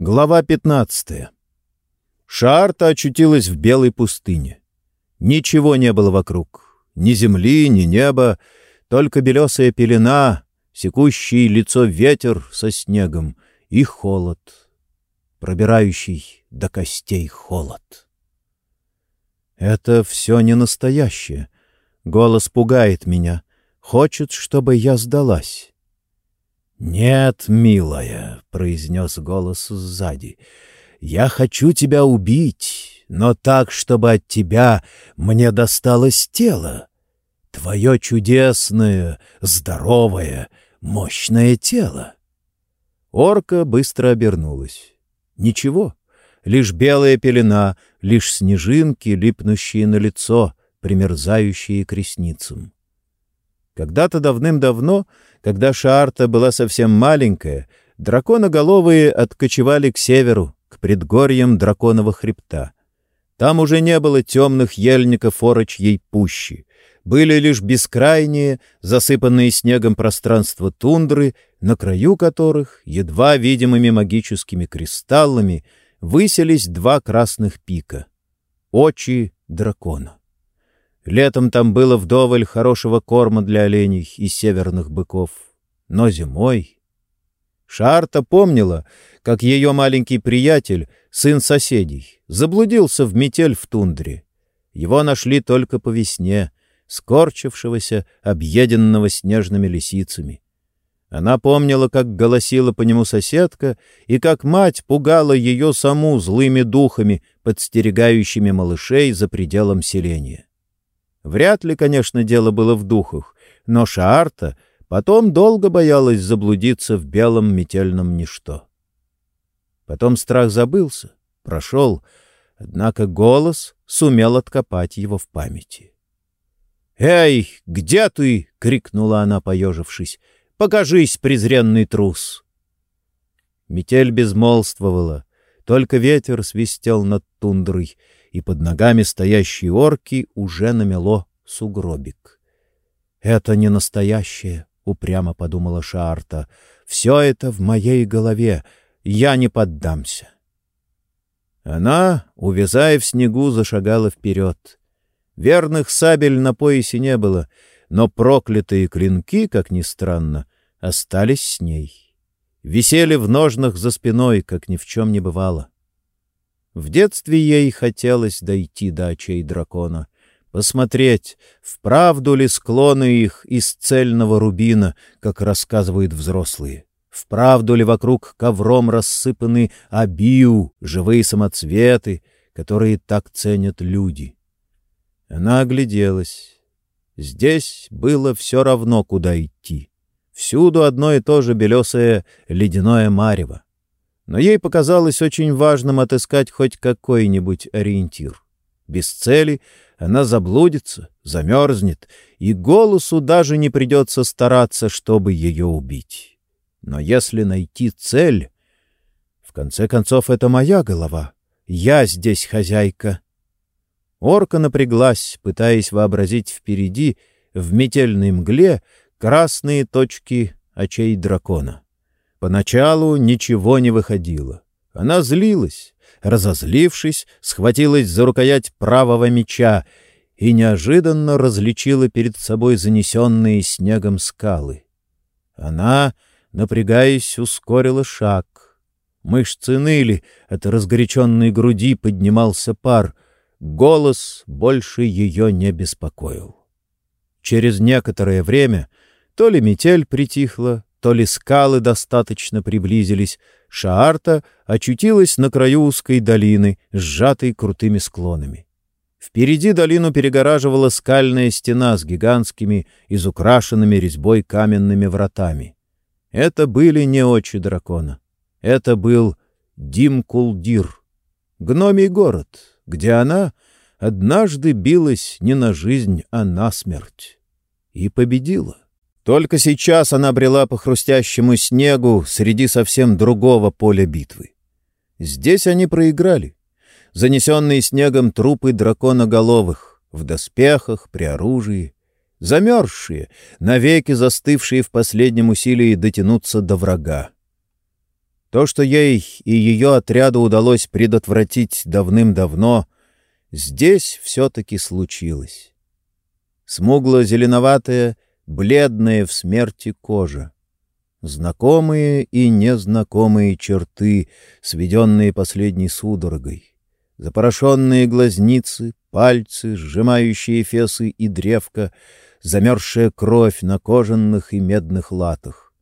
Глава 15. Шаарта очутилась в белой пустыне. Ничего не было вокруг. Ни земли, ни неба, только белесая пелена, секущий лицо ветер со снегом и холод, пробирающий до костей холод. Это все не настоящее. Голос пугает меня. Хочет, чтобы я сдалась. «Нет, милая», — произнес голос сзади, — «я хочу тебя убить, но так, чтобы от тебя мне досталось тело. Твое чудесное, здоровое, мощное тело». Орка быстро обернулась. Ничего, лишь белая пелена, лишь снежинки, липнущие на лицо, примерзающие к ресницам. Когда-то давным-давно, когда Шаарта была совсем маленькая, драконоголовые откочевали к северу, к предгорьям драконового хребта. Там уже не было темных ельников орочьей пущи. Были лишь бескрайние, засыпанные снегом пространства тундры, на краю которых, едва видимыми магическими кристаллами, высились два красных пика — очи дракона. Летом там было вдоволь хорошего корма для оленей и северных быков. Но зимой... Шарта помнила, как ее маленький приятель, сын соседей, заблудился в метель в тундре. Его нашли только по весне, скорчившегося, объеденного снежными лисицами. Она помнила, как голосила по нему соседка, и как мать пугала ее саму злыми духами, подстерегающими малышей за пределом селения. Вряд ли, конечно, дело было в духах, но Шаарта потом долго боялась заблудиться в белом метельном ничто. Потом страх забылся, прошел, однако голос сумел откопать его в памяти. «Эй, где ты?» — крикнула она, поежившись. «Покажись, презренный трус!» Метель безмолвствовала, только ветер свистел над тундрой — и под ногами стоящей орки уже намело сугробик. «Это не настоящее», — упрямо подумала Шарта. «Все это в моей голове. Я не поддамся». Она, увязая в снегу, зашагала вперед. Верных сабель на поясе не было, но проклятые клинки, как ни странно, остались с ней. Висели в ножнах за спиной, как ни в чем не бывало. В детстве ей хотелось дойти до очей дракона, посмотреть, вправду ли склоны их из цельного рубина, как рассказывают взрослые. Вправду ли вокруг ковром рассыпаны абиу, живые самоцветы, которые так ценят люди? Она огляделась. Здесь было все равно, куда идти. Всюду одно и то же белесое ледяное марево но ей показалось очень важным отыскать хоть какой-нибудь ориентир. Без цели она заблудится, замерзнет, и голосу даже не придется стараться, чтобы ее убить. Но если найти цель... В конце концов, это моя голова. Я здесь хозяйка. Орка напряглась, пытаясь вообразить впереди, в метельной мгле, красные точки очей дракона. Поначалу ничего не выходило. Она злилась, разозлившись, схватилась за рукоять правого меча и неожиданно различила перед собой занесенные снегом скалы. Она, напрягаясь, ускорила шаг. Мышцы ныли, от разгоряченной груди поднимался пар. Голос больше ее не беспокоил. Через некоторое время то ли метель притихла, то ли скалы достаточно приблизились, Шаарта очутилась на краю узкой долины, сжатой крутыми склонами. Впереди долину перегораживала скальная стена с гигантскими, изукрашенными резьбой каменными вратами. Это были не очи дракона. Это был Димкулдир, гномий город, где она однажды билась не на жизнь, а на смерть. И победила. Только сейчас она брела по хрустящему снегу среди совсем другого поля битвы. Здесь они проиграли. Занесенные снегом трупы драконоголовых, в доспехах, при оружии, замерзшие, навеки застывшие в последнем усилии дотянуться до врага. То, что ей и ее отряду удалось предотвратить давным-давно, здесь все-таки случилось. Смугло-зеленоватая, бледная в смерти кожа. Знакомые и незнакомые черты, сведенные последней судорогой. Запорошенные глазницы, пальцы, сжимающие фесы и древко, замерзшая кровь на кожаных и медных латах.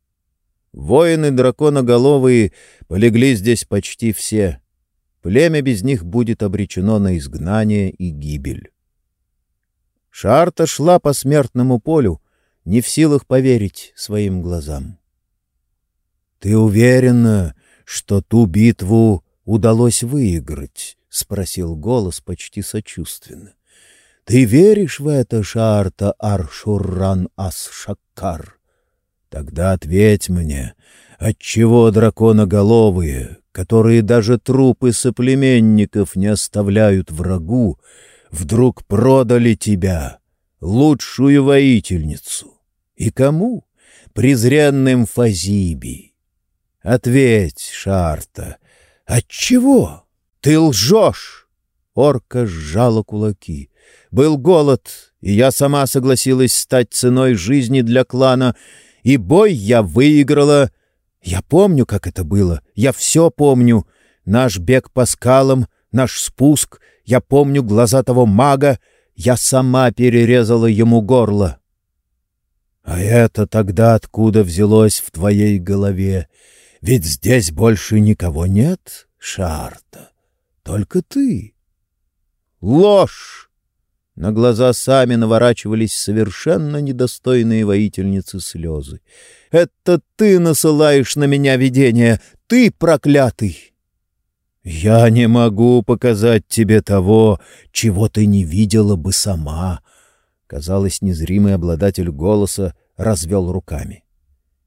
Воины драконоголовые полегли здесь почти все. Племя без них будет обречено на изгнание и гибель. Шарта шла по смертному полю, не в силах поверить своим глазам. — Ты уверена, что ту битву удалось выиграть? — спросил голос почти сочувственно. — Ты веришь в это, Шарта Аршурран Ас-Шаккар? Тогда ответь мне, отчего драконоголовые, которые даже трупы соплеменников не оставляют врагу, вдруг продали тебя, лучшую воительницу? И кому? Презренным Фазиби. Ответь, Шарта, отчего? Ты лжешь! Орка сжала кулаки. Был голод, и я сама согласилась стать ценой жизни для клана, и бой я выиграла. Я помню, как это было, я все помню. Наш бег по скалам, наш спуск, я помню глаза того мага, я сама перерезала ему горло. А это тогда откуда взялось в твоей голове? Ведь здесь больше никого нет, Шарта, только ты. Ложь! На глаза сами наворачивались совершенно недостойные воительницы слезы. «Это ты насылаешь на меня видение! Ты проклятый!» «Я не могу показать тебе того, чего ты не видела бы сама», — казалось, незримый обладатель голоса развел руками.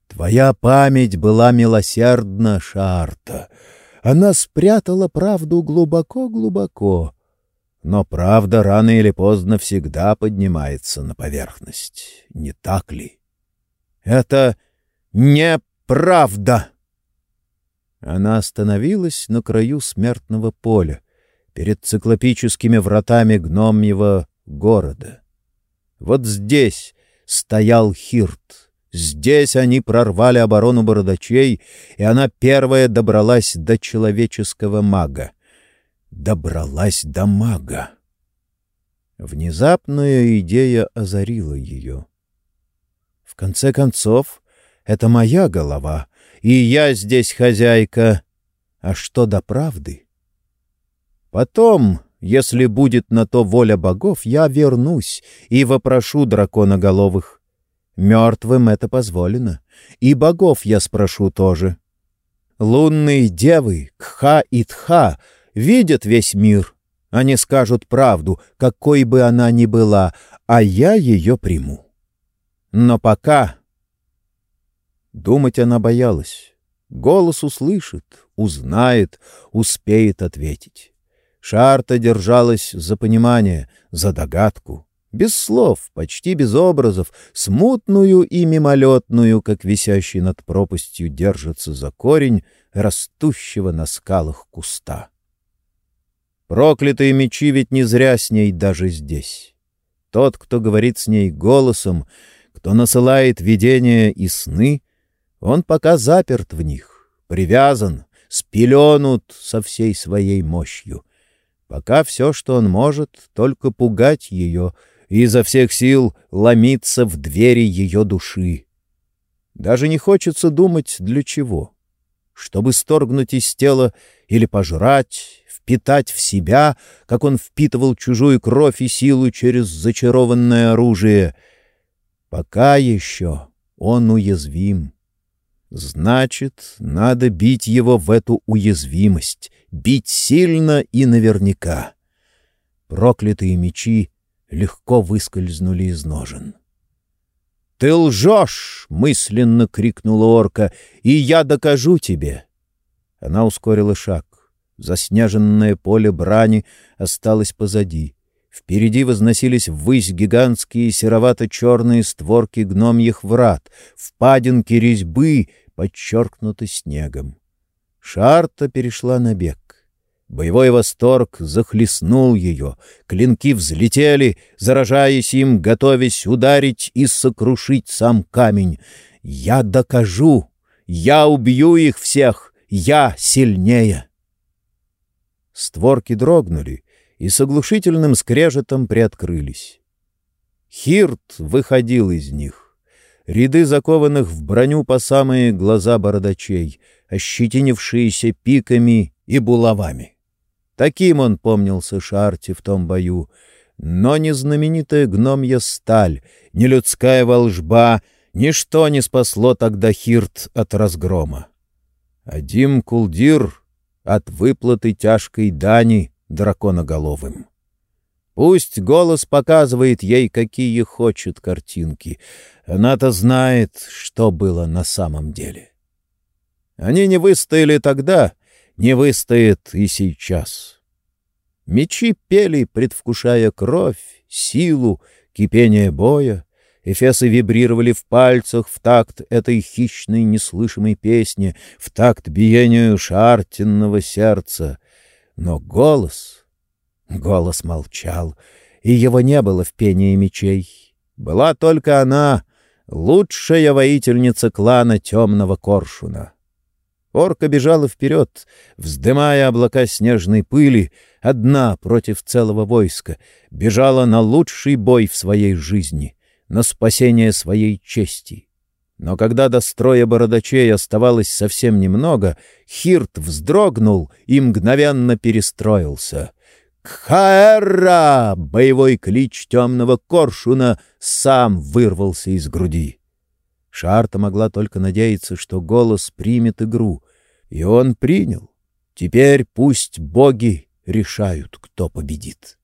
«Твоя память была милосердна, Шарта. Она спрятала правду глубоко-глубоко. Но правда рано или поздно всегда поднимается на поверхность, не так ли? Это неправда!» Она остановилась на краю смертного поля, перед циклопическими вратами гномьего города. Вот здесь стоял Хирт. Здесь они прорвали оборону бородачей, и она первая добралась до человеческого мага. Добралась до мага. Внезапная идея озарила ее. В конце концов, это моя голова, и я здесь хозяйка. А что до правды? Потом, если будет на то воля богов, я вернусь и вопрошу драконоголовых. Мертвым это позволено, и богов я спрошу тоже. Лунные девы, Кха и Тха, видят весь мир. Они скажут правду, какой бы она ни была, а я ее приму. Но пока Думать она боялась. Голос услышит, узнает, успеет ответить. Шарта держалась за понимание, за догадку. Без слов, почти без образов, смутную и мимолетную, как висящий над пропастью держится за корень растущего на скалах куста. Проклятые мечи ведь не зря с ней даже здесь. Тот, кто говорит с ней голосом, кто насылает видения и сны — он пока заперт в них, привязан, спеленут со всей своей мощью. Пока все, что он может, только пугать ее и изо всех сил ломиться в двери ее души. Даже не хочется думать, для чего. Чтобы сторгнуть из тела или пожрать, впитать в себя, как он впитывал чужую кровь и силу через зачарованное оружие. Пока еще он уязвим. Значит, надо бить его в эту уязвимость, бить сильно и наверняка. Проклятые мечи легко выскользнули из ножен. «Ты лжешь!» — мысленно крикнула орка. «И я докажу тебе!» Она ускорила шаг. Заснеженное поле брани осталось позади. Впереди возносились ввысь гигантские серовато-черные створки гномьих врат, впадинки резьбы, подчеркнуты снегом. Шарта перешла на бег. Боевой восторг захлестнул ее, клинки взлетели, заражаясь им, готовясь ударить и сокрушить сам камень. «Я докажу! Я убью их всех! Я сильнее!» Створки дрогнули и с оглушительным скрежетом приоткрылись. Хирт выходил из них. Ряды закованных в броню по самые глаза бородачей, ощетинившиеся пиками и булавами. Таким он помнился Шарти в том бою, но не знаменитая гномья сталь, не людская волжба, ничто не спасло тогда Хирт от разгрома. Адим Кулдир от выплаты тяжкой дани драконоголовым. Пусть голос показывает ей, какие хочет картинки. Она-то знает, что было на самом деле. Они не выстояли тогда, не выстоят и сейчас. Мечи пели, предвкушая кровь, силу, кипение боя. Эфесы вибрировали в пальцах в такт этой хищной неслышимой песни, в такт биению шартинного сердца. Но голос... Голос молчал, и его не было в пении мечей. Была только она, лучшая воительница клана Темного Коршуна. Орка бежала вперед, вздымая облака снежной пыли, одна против целого войска, бежала на лучший бой в своей жизни, на спасение своей чести. Но когда до строя бородачей оставалось совсем немного, Хирт вздрогнул и мгновенно перестроился. «Кхаэра!» — боевой клич темного коршуна сам вырвался из груди. Шарта могла только надеяться, что голос примет игру. И он принял. Теперь пусть боги решают, кто победит.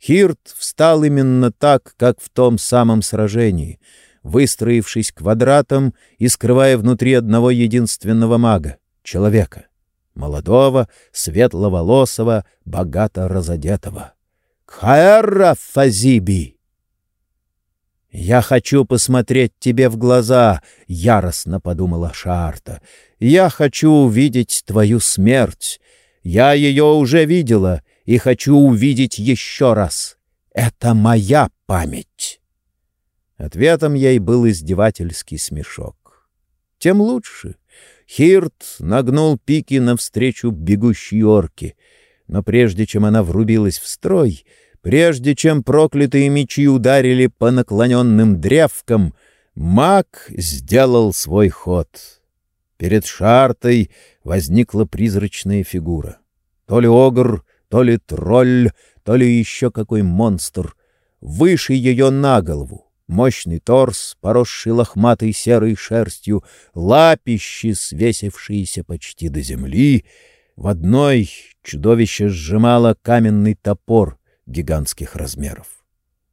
Хирт встал именно так, как в том самом сражении, выстроившись квадратом и скрывая внутри одного единственного мага — человека. Молодого, светловолосого, богато разодетого. «Кхаэра Фазиби!» «Я хочу посмотреть тебе в глаза», — яростно подумала Шарта. «Я хочу увидеть твою смерть. Я ее уже видела и хочу увидеть еще раз. Это моя память». Ответом ей был издевательский смешок. Тем лучше. Хирт нагнул пики навстречу бегущей орке. Но прежде чем она врубилась в строй, Прежде чем проклятые мечи ударили по наклоненным древкам, маг сделал свой ход. Перед шартой возникла призрачная фигура. То ли огр, то ли тролль, то ли еще какой монстр. Выше ее на голову. Мощный торс, поросший лохматой серой шерстью, лапищи, свесившиеся почти до земли. В одной чудовище сжимало каменный топор — гигантских размеров.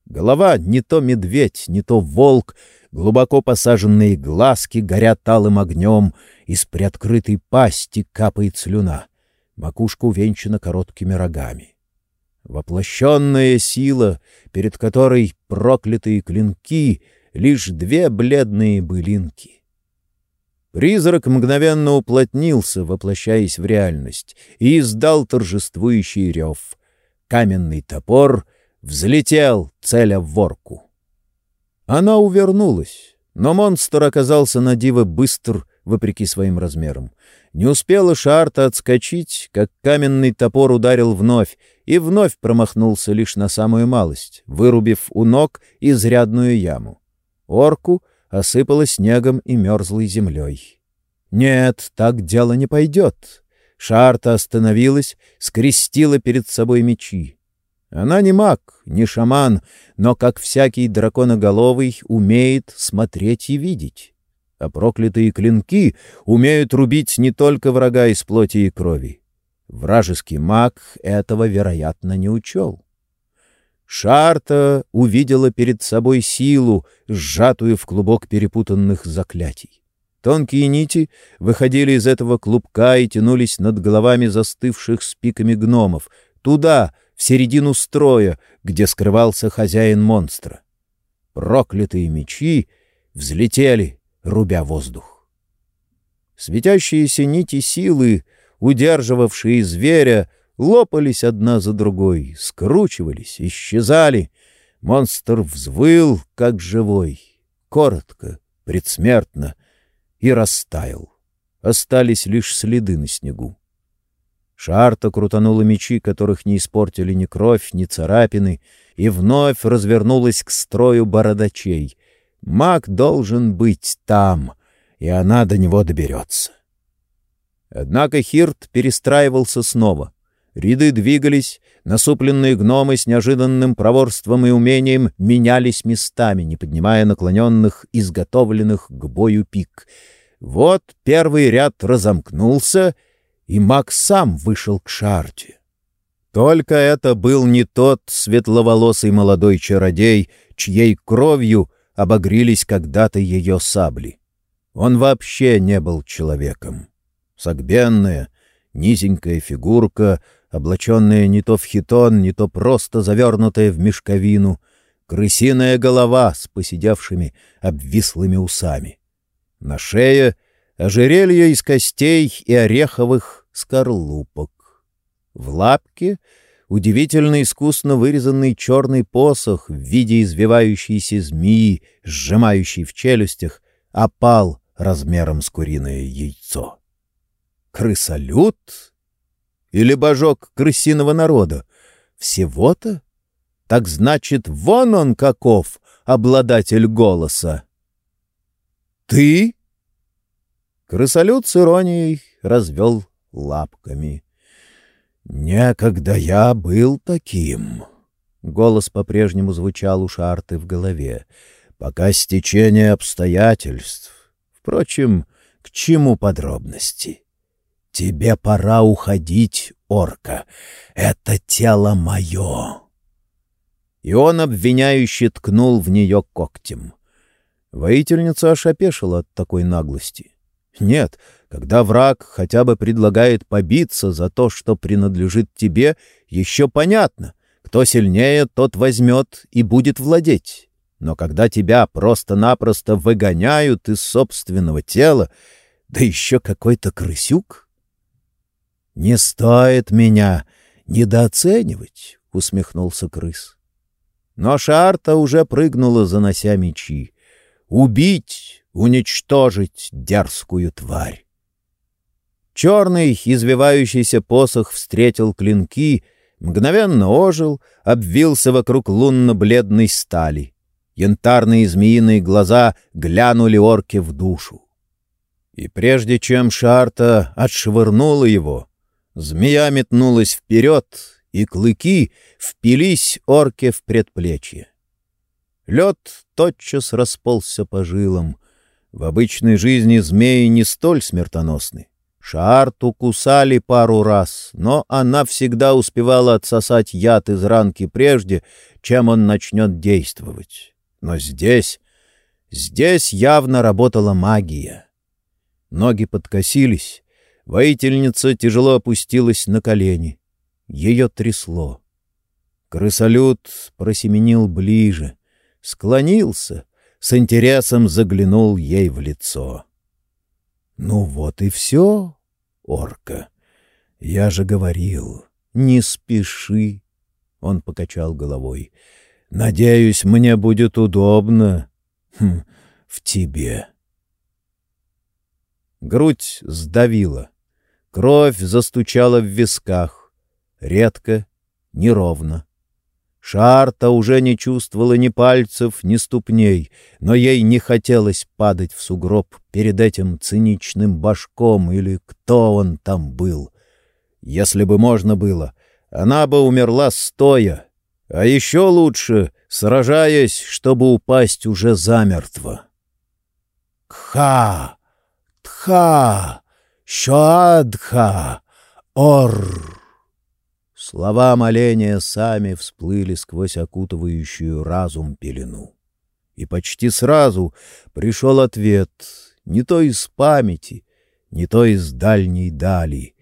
Голова не то медведь, не то волк, глубоко посаженные глазки горят алым огнем, из приоткрытой пасти капает слюна, макушка увенчана короткими рогами. Воплощенная сила, перед которой проклятые клинки — лишь две бледные былинки. Призрак мгновенно уплотнился, воплощаясь в реальность, и издал торжествующий рев. Каменный топор взлетел, целя в ворку. Она увернулась, но монстр оказался на диво быстр, вопреки своим размерам. Не успела Шарта отскочить, как каменный топор ударил вновь, и вновь промахнулся лишь на самую малость, вырубив у ног изрядную яму. Орку осыпала снегом и мерзлой землей. Нет, так дело не пойдет. Шарта остановилась, скрестила перед собой мечи. Она не маг, не шаман, но, как всякий драконоголовый, умеет смотреть и видеть. А проклятые клинки умеют рубить не только врага из плоти и крови. Вражеский маг этого, вероятно, не учел. Шарта увидела перед собой силу, сжатую в клубок перепутанных заклятий. Тонкие нити выходили из этого клубка и тянулись над головами застывших с пиками гномов, туда, в середину строя, где скрывался хозяин монстра. Проклятые мечи взлетели, рубя воздух. Светящиеся нити силы, удерживавшие зверя, лопались одна за другой, скручивались, исчезали. Монстр взвыл, как живой, коротко, предсмертно, и растаял. Остались лишь следы на снегу. Шарта крутанула мечи, которых не испортили ни кровь, ни царапины, и вновь развернулась к строю бородачей. Маг должен быть там, и она до него доберется. Однако Хирт перестраивался снова. Ряды двигались, насупленные гномы с неожиданным проворством и умением менялись местами, не поднимая наклоненных, изготовленных к бою пик. Вот первый ряд разомкнулся — и маг сам вышел к Шарте. Только это был не тот светловолосый молодой чародей, чьей кровью обогрились когда-то ее сабли. Он вообще не был человеком. Согбенная, низенькая фигурка, облаченная не то в хитон, не то просто завернутая в мешковину, крысиная голова с посидевшими обвислыми усами. На шее — ожерелье из костей и ореховых скорлупок. В лапке удивительно искусно вырезанный черный посох в виде извивающейся змеи, сжимающей в челюстях, опал размером с куриное яйцо. Крысолют? Или божок крысиного народа? Всего-то? Так значит, вон он каков, обладатель голоса. «Ты?» Крысолют с иронией развел лапками. «Некогда я был таким!» Голос по-прежнему звучал у Шарты в голове. «Пока стечение обстоятельств. Впрочем, к чему подробности? Тебе пора уходить, орка. Это тело мое!» И он обвиняюще ткнул в нее когтем. Воительница ошапешила от такой наглости. Нет, когда враг хотя бы предлагает побиться за то, что принадлежит тебе, еще понятно. Кто сильнее, тот возьмет и будет владеть. Но когда тебя просто-напросто выгоняют из собственного тела, да еще какой-то крысюк... «Не стоит меня недооценивать», — усмехнулся крыс. Но Шарта уже прыгнула, занося мечи. «Убить, уничтожить дерзкую тварь!» Черный, извивающийся посох встретил клинки, мгновенно ожил, обвился вокруг лунно-бледной стали. Янтарные змеиные глаза глянули орке в душу. И прежде чем Шарта отшвырнула его, змея метнулась вперед, и клыки впились орке в предплечье. Лед тотчас расползся по жилам. В обычной жизни змеи не столь смертоносны. Шарту кусали пару раз, но она всегда успевала отсосать яд из ранки прежде, чем он начнет действовать. Но здесь, здесь явно работала магия. Ноги подкосились, воительница тяжело опустилась на колени. Ее трясло. Крысолют просеменил ближе, склонился, с интересом заглянул ей в лицо. — Ну вот и все, орка. Я же говорил, не спеши. Он покачал головой. Надеюсь, мне будет удобно хм, в тебе. Грудь сдавила. Кровь застучала в висках. Редко, неровно. Шарта уже не чувствовала ни пальцев, ни ступней, но ей не хотелось падать в сугроб перед этим циничным башком или кто он там был. Если бы можно было, она бы умерла стоя, а еще лучше, сражаясь, чтобы упасть уже замертво. «Кха! Тха! Шоадха! Ор!» Слова моления сами всплыли сквозь окутывающую разум пелену. И почти сразу пришел ответ, не то из памяти, не то из дальней дали.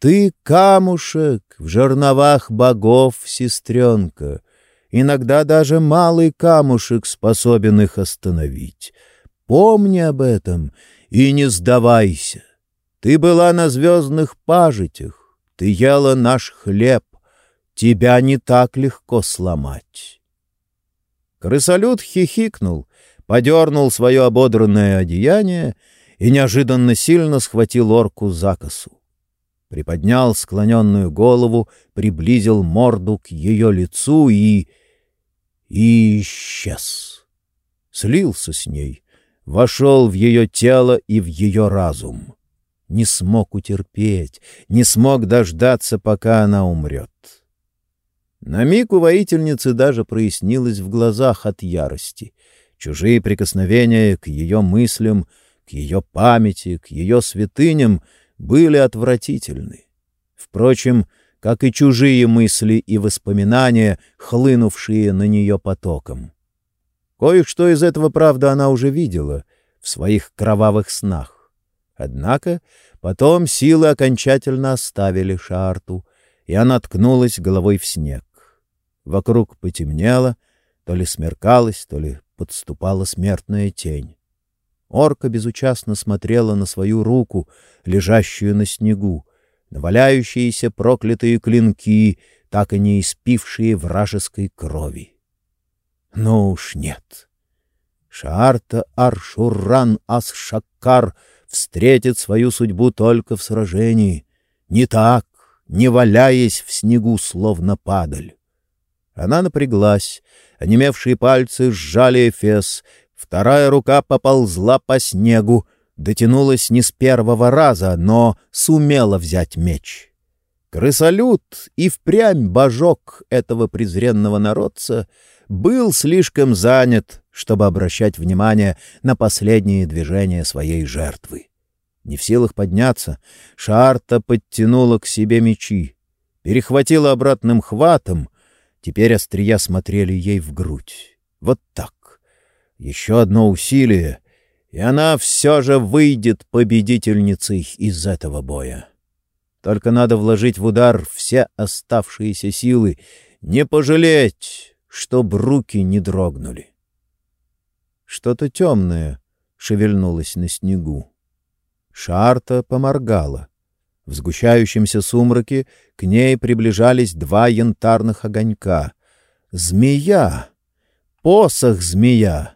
Ты камушек в жерновах богов, сестренка, иногда даже малый камушек способен их остановить. Помни об этом и не сдавайся. Ты была на звездных пажитях, ты ела наш хлеб, тебя не так легко сломать. Крысолют хихикнул, подернул свое ободранное одеяние и неожиданно сильно схватил орку за косу. Приподнял склоненную голову, приблизил морду к ее лицу и... и исчез. Слился с ней, вошел в ее тело и в ее разум. Не смог утерпеть, не смог дождаться, пока она умрет. На миг у воительницы даже прояснилось в глазах от ярости. Чужие прикосновения к ее мыслям, к ее памяти, к ее святыням были отвратительны. Впрочем, как и чужие мысли и воспоминания, хлынувшие на нее потоком. Кое-что из этого, правда, она уже видела в своих кровавых снах. Однако потом силы окончательно оставили Шарту, и она ткнулась головой в снег. Вокруг потемнело, то ли смеркалось, то ли подступала смертная тень. Орка безучастно смотрела на свою руку, лежащую на снегу, на валяющиеся проклятые клинки, так и не испившие вражеской крови. Но уж нет. Шарта Аршурран Ас-Шаккар встретит свою судьбу только в сражении, не так, не валяясь в снегу, словно падаль. Она напряглась, онемевшие пальцы сжали эфес, вторая рука поползла по снегу, дотянулась не с первого раза, но сумела взять меч. Крысолют и впрямь божок этого презренного народца был слишком занят, чтобы обращать внимание на последние движения своей жертвы. Не в силах подняться, Шарта подтянула к себе мечи, перехватила обратным хватом, Теперь острия смотрели ей в грудь. Вот так. Еще одно усилие, и она все же выйдет победительницей из этого боя. Только надо вложить в удар все оставшиеся силы, не пожалеть, чтоб руки не дрогнули. Что-то темное шевельнулось на снегу. Шарта поморгала. В сгущающемся сумраке к ней приближались два янтарных огонька. Змея! Посох змея!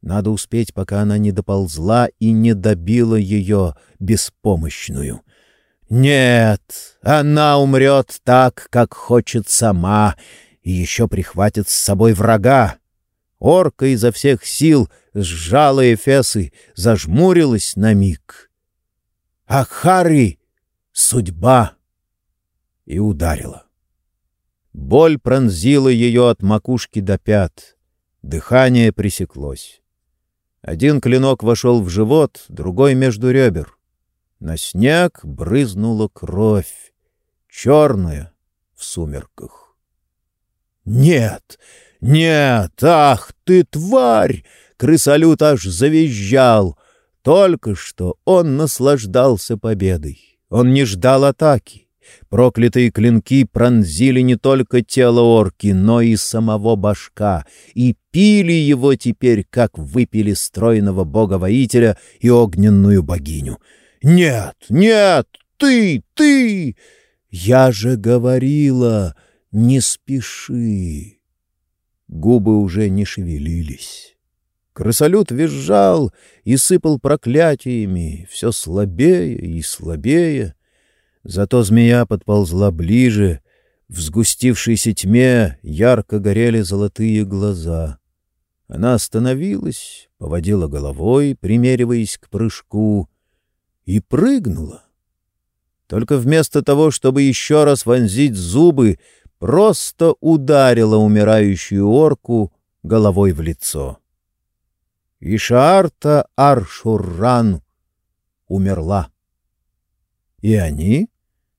Надо успеть, пока она не доползла и не добила ее беспомощную. Нет, она умрет так, как хочет сама, и еще прихватит с собой врага. Орка изо всех сил сжала эфесы, зажмурилась на миг. «Ахари!» Судьба! И ударила. Боль пронзила ее от макушки до пят. Дыхание пресеклось. Один клинок вошел в живот, другой — между ребер. На снег брызнула кровь, черная в сумерках. «Нет! Нет! Ах ты, тварь!» Крысолют аж завизжал. Только что он наслаждался победой. Он не ждал атаки. Проклятые клинки пронзили не только тело орки, но и самого башка, и пили его теперь, как выпили стройного бога-воителя и огненную богиню. «Нет, нет, ты, ты! Я же говорила, не спеши!» Губы уже не шевелились. Крысолют визжал и сыпал проклятиями, все слабее и слабее. Зато змея подползла ближе, в сгустившейся тьме ярко горели золотые глаза. Она остановилась, поводила головой, примериваясь к прыжку, и прыгнула. Только вместо того, чтобы еще раз вонзить зубы, просто ударила умирающую орку головой в лицо. Ишаарта Аршурран умерла. И они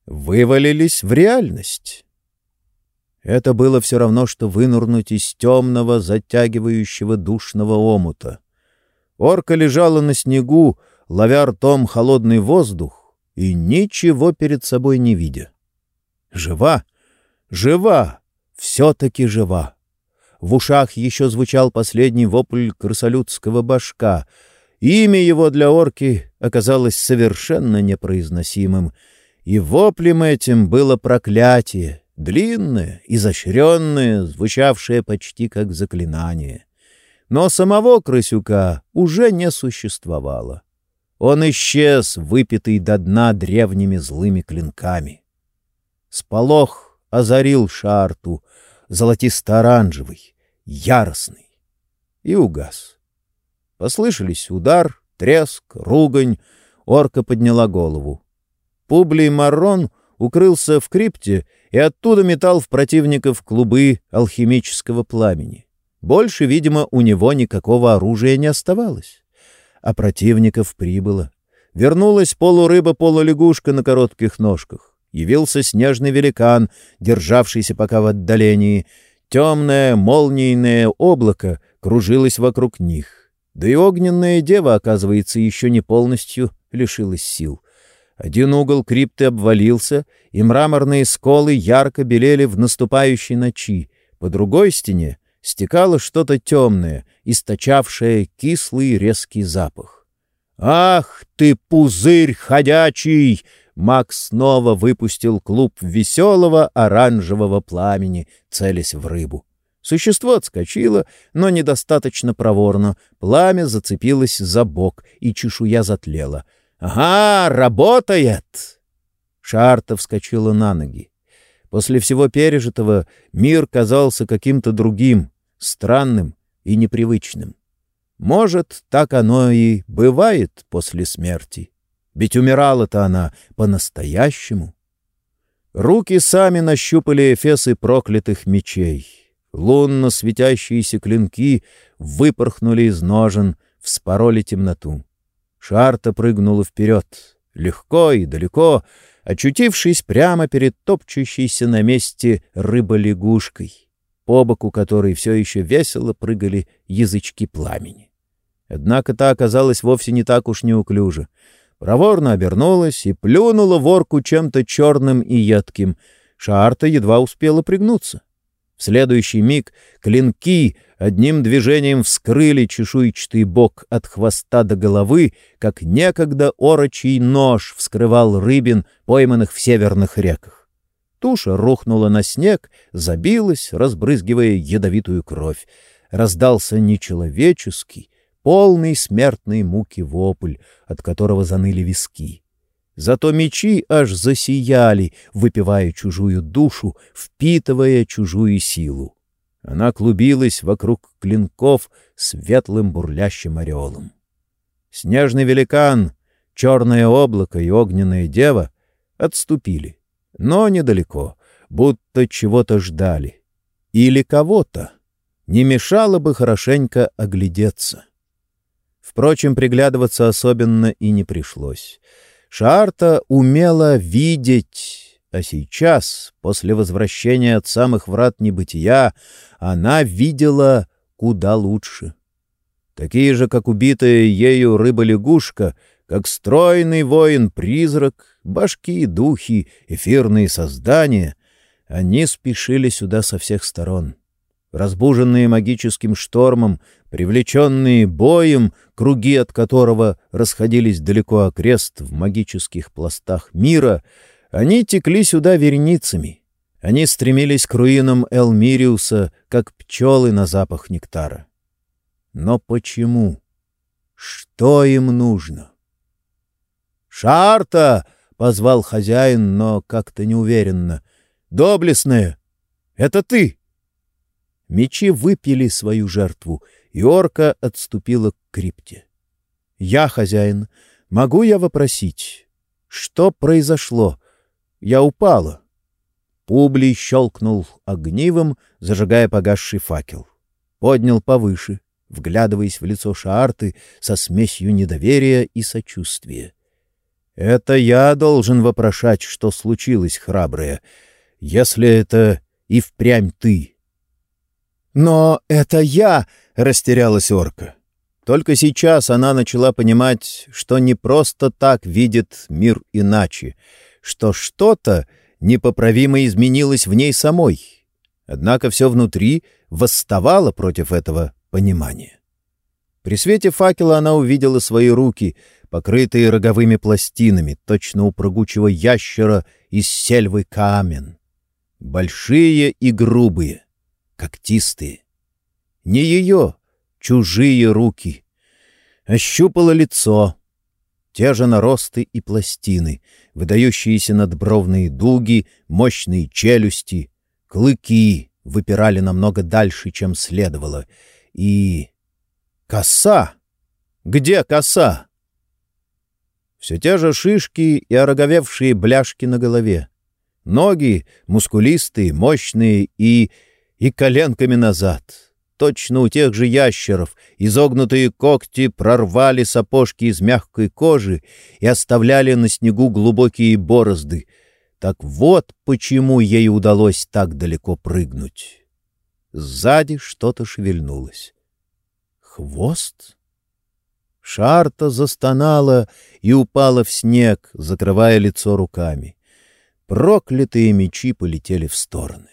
вывалились в реальность. Это было все равно, что вынурнуть из темного, затягивающего душного омута. Орка лежала на снегу, ловя ртом холодный воздух и ничего перед собой не видя. Жива, жива, все-таки жива. В ушах еще звучал последний вопль крысолюдского башка, Имя его для орки оказалось совершенно непроизносимым, и воплем этим было проклятие, длинное, изощренное, звучавшее почти как заклинание. Но самого крысюка уже не существовало. Он исчез, выпитый до дна древними злыми клинками. Сполох озарил шарту, золотисто-оранжевый, яростный, и угас. Послышались удар, треск, ругань, орка подняла голову. Публий Маррон укрылся в крипте и оттуда метал в противников клубы алхимического пламени. Больше, видимо, у него никакого оружия не оставалось. А противников прибыло. Вернулась полурыба-полулягушка на коротких ножках. Явился снежный великан, державшийся пока в отдалении. Темное молниенное облако кружилось вокруг них. Да и огненная дева, оказывается, еще не полностью лишилась сил. Один угол крипты обвалился, и мраморные сколы ярко белели в наступающей ночи. По другой стене стекало что-то темное, источавшее кислый резкий запах. «Ах ты, пузырь ходячий!» Макс снова выпустил клуб веселого оранжевого пламени, целясь в рыбу. Существо отскочило, но недостаточно проворно. Пламя зацепилось за бок, и чешуя затлела — «Ага, работает!» Шарта вскочила на ноги. После всего пережитого мир казался каким-то другим, странным и непривычным. Может, так оно и бывает после смерти. Ведь умирала-то она по-настоящему. Руки сами нащупали эфесы проклятых мечей. Лунно светящиеся клинки выпорхнули из ножен, вспороли темноту. Шарта прыгнула вперед, легко и далеко, очутившись прямо перед топчущейся на месте рыболягушкой, по боку которой все еще весело прыгали язычки пламени. Однако та оказалась вовсе не так уж неуклюже. Проворно обернулась и плюнула ворку чем-то черным и едким. Шарта едва успела пригнуться. В следующий миг клинки одним движением вскрыли чешуйчатый бок от хвоста до головы, как некогда орочий нож вскрывал рыбин, пойманных в северных реках. Туша рухнула на снег, забилась, разбрызгивая ядовитую кровь. Раздался нечеловеческий, полный смертной муки вопль, от которого заныли виски. Зато мечи аж засияли, выпивая чужую душу, впитывая чужую силу. Она клубилась вокруг клинков светлым бурлящим ореолом. Снежный великан, черное облако и огненная дева отступили, но недалеко, будто чего-то ждали. Или кого-то. Не мешало бы хорошенько оглядеться. Впрочем, приглядываться особенно и не пришлось. Шарта умела видеть, а сейчас, после возвращения от самых врат небытия, она видела куда лучше. Такие же, как убитая ею рыба-лягушка, как стройный воин-призрак, башки и духи, эфирные создания, они спешили сюда со всех сторон. Разбуженные магическим штормом, привлеченные боем, круги от которого расходились далеко окрест в магических пластах мира, они текли сюда вереницами. Они стремились к руинам Элмириуса, как пчелы на запах нектара. Но почему? Что им нужно? «Шарта!» — позвал хозяин, но как-то неуверенно. «Доблестная! Это ты!» Мечи выпили свою жертву, и орка отступила к крипте. «Я хозяин. Могу я вопросить, что произошло? Я упала». Публий щелкнул огнивом, зажигая погасший факел. Поднял повыше, вглядываясь в лицо Шаарты со смесью недоверия и сочувствия. «Это я должен вопрошать, что случилось, храбрая, если это и впрямь ты». «Но это я!» — растерялась орка. Только сейчас она начала понимать, что не просто так видит мир иначе, что что-то непоправимо изменилось в ней самой. Однако все внутри восставало против этого понимания. При свете факела она увидела свои руки, покрытые роговыми пластинами, точно у прыгучего ящера из сельвы камен. Большие и грубые, когтистые. Не ее, чужие руки. Ощупала лицо. Те же наросты и пластины, выдающиеся надбровные дуги, мощные челюсти, клыки выпирали намного дальше, чем следовало. И... коса! Где коса? Все те же шишки и ороговевшие бляшки на голове. Ноги мускулистые, мощные и... и коленками назад. Точно у тех же ящеров изогнутые когти прорвали сапожки из мягкой кожи и оставляли на снегу глубокие борозды. Так вот почему ей удалось так далеко прыгнуть. Сзади что-то шевельнулось. Хвост? Шарта застонала и упала в снег, закрывая лицо руками. Проклятые мечи полетели в стороны.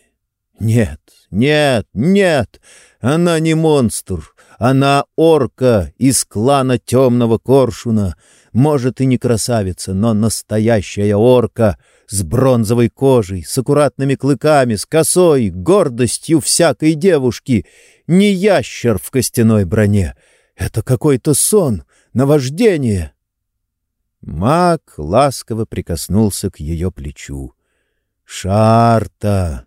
Нет, нет, нет, она не монстр, она орка из клана темного коршуна, может и не красавица, но настоящая орка с бронзовой кожей, с аккуратными клыками, с косой, гордостью всякой девушки, не ящер в костяной броне. Это какой-то сон, наваждение. Маг ласково прикоснулся к ее плечу. «Шарта,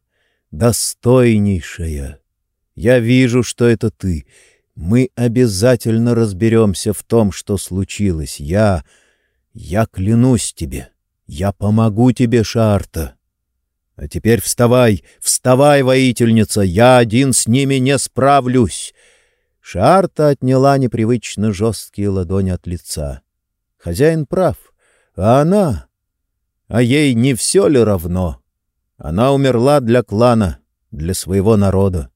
достойнейшая, я вижу, что это ты. Мы обязательно разберемся в том, что случилось. Я... я клянусь тебе. Я помогу тебе, Шарта. А теперь вставай, вставай, воительница, я один с ними не справлюсь. Шарта отняла непривычно жесткие ладони от лица. Хозяин прав, а она... А ей не все ли равно? Она умерла для клана, для своего народа.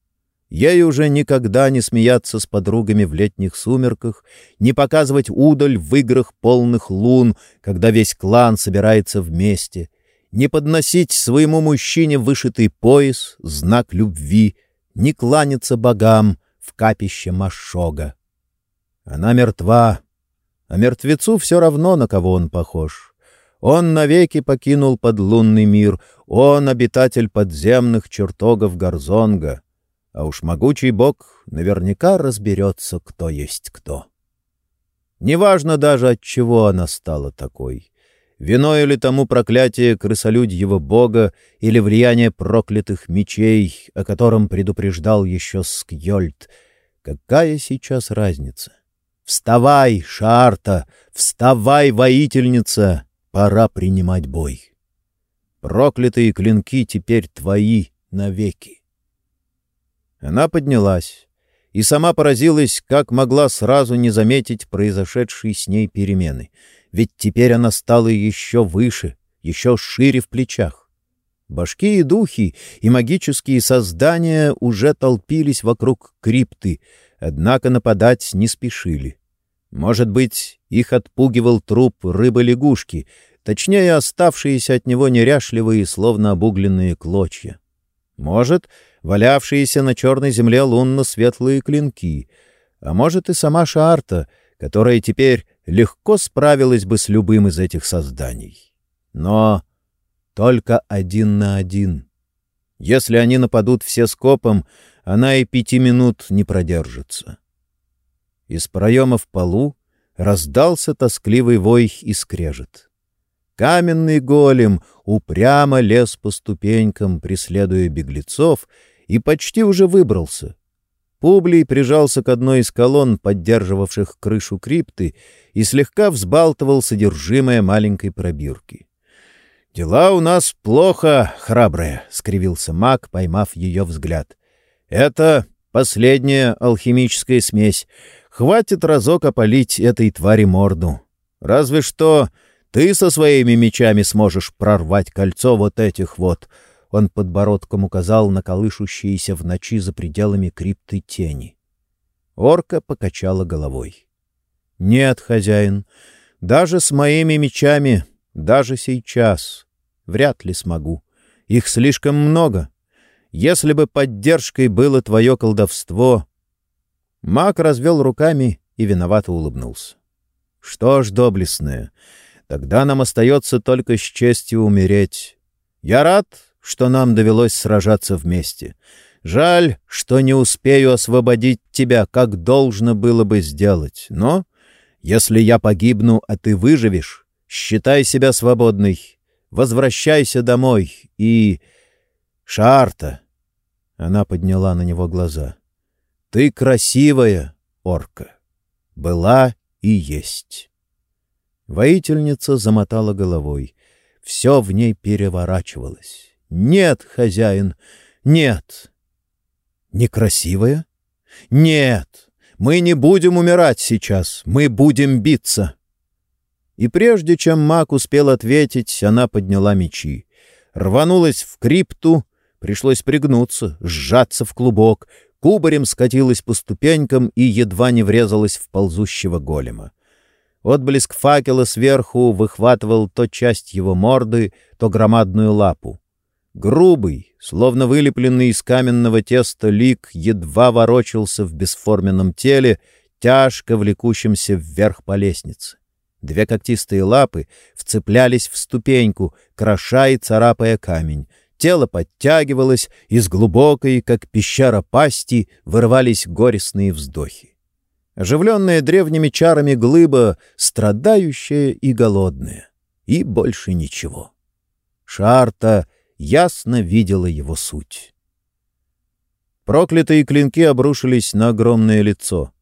Ей уже никогда не смеяться с подругами в летних сумерках, не показывать удаль в играх полных лун, когда весь клан собирается вместе, не подносить своему мужчине вышитый пояс, знак любви, не кланяться богам в капище Машога. Она мертва, а мертвецу все равно, на кого он похож. Он навеки покинул подлунный мир, он обитатель подземных чертогов Горзонга — а уж могучий бог наверняка разберется, кто есть кто. Неважно даже, от чего она стала такой. Виною ли тому проклятие крысолюдьего бога или влияние проклятых мечей, о котором предупреждал еще Скьольд? Какая сейчас разница? Вставай, Шарта! Вставай, воительница! Пора принимать бой. Проклятые клинки теперь твои навеки. Она поднялась и сама поразилась, как могла сразу не заметить произошедшей с ней перемены. Ведь теперь она стала еще выше, еще шире в плечах. Башки и духи, и магические создания уже толпились вокруг крипты, однако нападать не спешили. Может быть, их отпугивал труп рыбы-лягушки, точнее, оставшиеся от него неряшливые, словно обугленные клочья. Может, валявшиеся на черной земле лунно-светлые клинки, а может и сама Шарта, которая теперь легко справилась бы с любым из этих созданий. Но только один на один. Если они нападут все скопом, она и пяти минут не продержится. Из проема в полу раздался тоскливый вой и скрежет. Каменный голем упрямо лез по ступенькам, преследуя беглецов, и почти уже выбрался. Публий прижался к одной из колонн, поддерживавших крышу крипты, и слегка взбалтывал содержимое маленькой пробирки. — Дела у нас плохо, храбрая, — скривился маг, поймав ее взгляд. — Это последняя алхимическая смесь. Хватит разок опалить этой твари морду. Разве что ты со своими мечами сможешь прорвать кольцо вот этих вот. Он подбородком указал на колышущиеся в ночи за пределами крипты тени. Орка покачала головой. — Нет, хозяин, даже с моими мечами, даже сейчас, вряд ли смогу. Их слишком много. Если бы поддержкой было твое колдовство... Маг развел руками и виновато улыбнулся. Что ж, доблестное, тогда нам остается только с честью умереть. Я рад, что нам довелось сражаться вместе. Жаль, что не успею освободить тебя, как должно было бы сделать. Но если я погибну, а ты выживешь, считай себя свободной. Возвращайся домой и... Шарта! Она подняла на него глаза. Ты красивая, орка. Была и есть. Воительница замотала головой. Все в ней переворачивалось. «Нет, хозяин, нет!» «Некрасивая?» «Нет! Мы не будем умирать сейчас, мы будем биться!» И прежде чем маг успел ответить, она подняла мечи. Рванулась в крипту, пришлось пригнуться, сжаться в клубок, кубарем скатилась по ступенькам и едва не врезалась в ползущего голема. Отблеск факела сверху выхватывал то часть его морды, то громадную лапу. Грубый, словно вылепленный из каменного теста лик, едва ворочался в бесформенном теле, тяжко влекущемся вверх по лестнице. Две когтистые лапы вцеплялись в ступеньку, кроша и царапая камень. Тело подтягивалось, из глубокой, как пещера пасти, вырывались горестные вздохи. Оживленная древними чарами глыба, страдающая и голодная. И больше ничего. Шарта ясно видела его суть. Проклятые клинки обрушились на огромное лицо.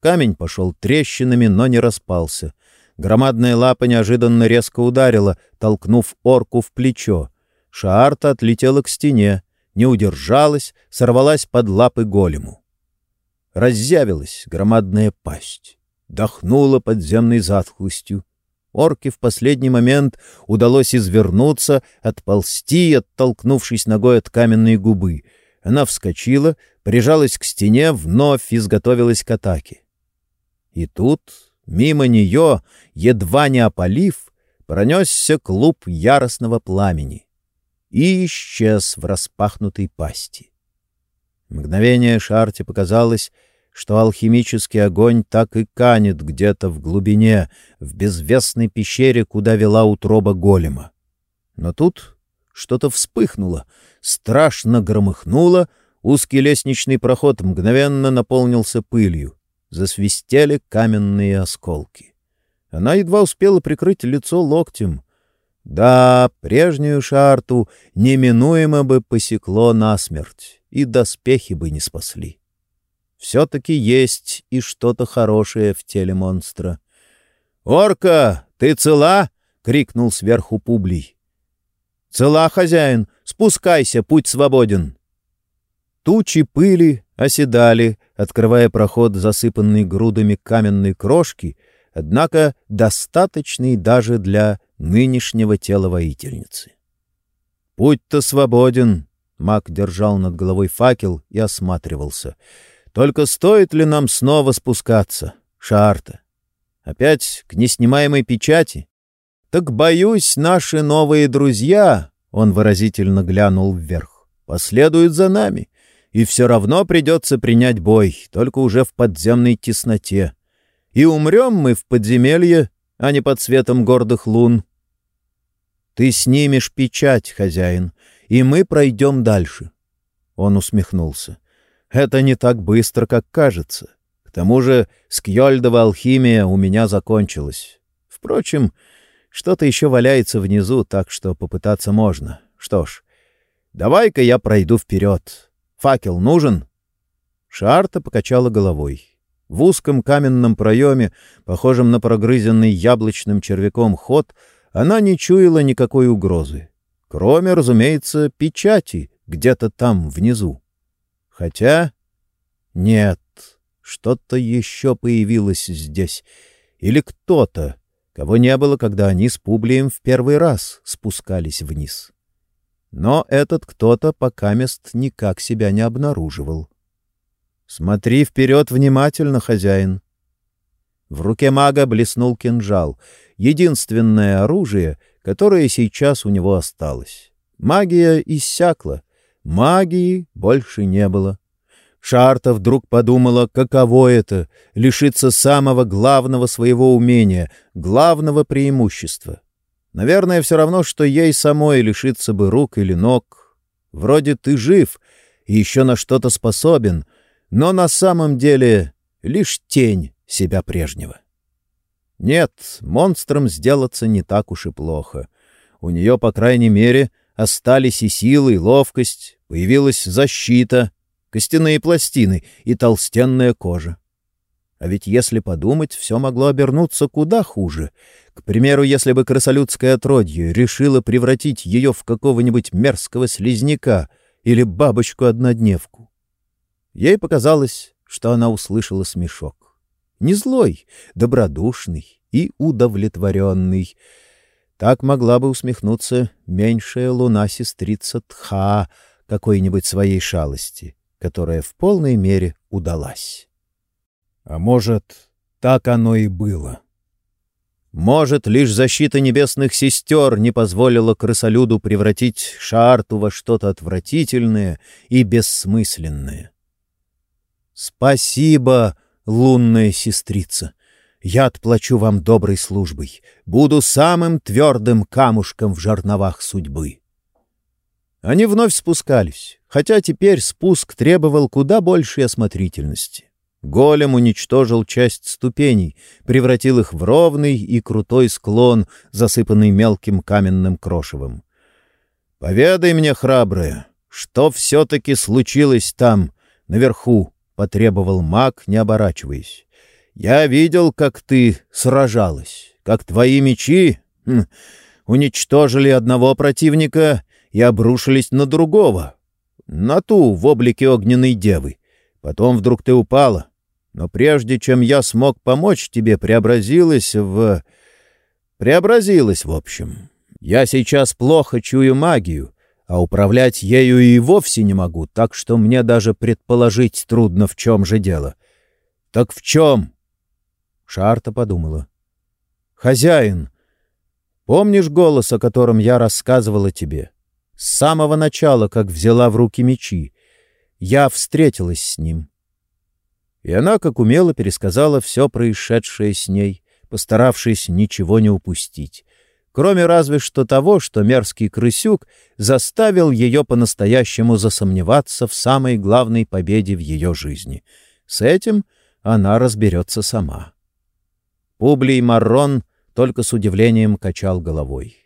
Камень пошел трещинами, но не распался. Громадная лапа неожиданно резко ударила, толкнув орку в плечо. Шаарта отлетела к стене, не удержалась, сорвалась под лапы голему. Разъявилась громадная пасть, дохнула подземной затхлостью. Орке в последний момент удалось извернуться, отползти, оттолкнувшись ногой от каменной губы. Она вскочила, прижалась к стене, вновь изготовилась к атаке. И тут, мимо нее, едва не опалив, пронесся клуб яростного пламени и исчез в распахнутой пасти. Мгновение Шарте показалось, что алхимический огонь так и канет где-то в глубине, в безвестной пещере, куда вела утроба голема. Но тут что-то вспыхнуло, страшно громыхнуло, узкий лестничный проход мгновенно наполнился пылью. Засвистели каменные осколки. Она едва успела прикрыть лицо локтем. Да, прежнюю шарту неминуемо бы посекло насмерть, и доспехи бы не спасли все-таки есть и что-то хорошее в теле монстра. «Орка, ты цела?» — крикнул сверху Публий. «Цела, хозяин! Спускайся, путь свободен!» Тучи пыли оседали, открывая проход, засыпанный грудами каменной крошки, однако достаточный даже для нынешнего тела воительницы. «Путь-то свободен!» — маг держал над головой факел и осматривался — только стоит ли нам снова спускаться, Шарта? Опять к неснимаемой печати? Так, боюсь, наши новые друзья, — он выразительно глянул вверх, — последуют за нами, и все равно придется принять бой, только уже в подземной тесноте. И умрем мы в подземелье, а не под светом гордых лун. Ты снимешь печать, хозяин, и мы пройдем дальше. Он усмехнулся. Это не так быстро, как кажется. К тому же скьольдова алхимия у меня закончилась. Впрочем, что-то еще валяется внизу, так что попытаться можно. Что ж, давай-ка я пройду вперед. Факел нужен?» Шарта покачала головой. В узком каменном проеме, похожем на прогрызенный яблочным червяком ход, она не чуяла никакой угрозы. Кроме, разумеется, печати где-то там внизу. Хотя... Нет, что-то еще появилось здесь. Или кто-то, кого не было, когда они с Публием в первый раз спускались вниз. Но этот кто-то пока мест никак себя не обнаруживал. «Смотри вперед внимательно, хозяин!» В руке мага блеснул кинжал, единственное оружие, которое сейчас у него осталось. Магия иссякла, Магии больше не было. Шарта вдруг подумала, каково это — лишиться самого главного своего умения, главного преимущества. Наверное, все равно, что ей самой лишиться бы рук или ног. Вроде ты жив и еще на что-то способен, но на самом деле лишь тень себя прежнего. Нет, монстром сделаться не так уж и плохо. У нее, по крайней мере, остались и силы, и ловкость, появилась защита — костяные пластины и толстенная кожа. А ведь если подумать, все могло обернуться куда хуже. К примеру, если бы крысолюдское отродье решило превратить ее в какого-нибудь мерзкого слизняка или бабочку-однодневку. Ей показалось, что она услышала смешок. Не злой, добродушный и удовлетворенный. Так могла бы усмехнуться меньшая луна-сестрица Тха какой-нибудь своей шалости — которая в полной мере удалась. А может, так оно и было. Может, лишь защита небесных сестер не позволила крысолюду превратить Шаарту во что-то отвратительное и бессмысленное. «Спасибо, лунная сестрица! Я отплачу вам доброй службой, буду самым твердым камушком в жерновах судьбы». Они вновь спускались, хотя теперь спуск требовал куда большей осмотрительности. Голем уничтожил часть ступеней, превратил их в ровный и крутой склон, засыпанный мелким каменным крошевом. «Поведай мне, храбрая, что все-таки случилось там, наверху?» — потребовал маг, не оборачиваясь. «Я видел, как ты сражалась, как твои мечи хм, уничтожили одного противника и обрушились на другого, на ту в облике огненной девы. Потом вдруг ты упала, но прежде чем я смог помочь тебе, преобразилась в... Преобразилась, в общем. Я сейчас плохо чую магию, а управлять ею и вовсе не могу, так что мне даже предположить трудно, в чем же дело. Так в чем? Шарта подумала. Хозяин, помнишь голос, о котором я рассказывала тебе? С самого начала, как взяла в руки мечи, я встретилась с ним. И она, как умело, пересказала все происшедшее с ней, постаравшись ничего не упустить, кроме разве что того, что мерзкий крысюк заставил ее по-настоящему засомневаться в самой главной победе в ее жизни. С этим она разберется сама. Публий Маррон только с удивлением качал головой.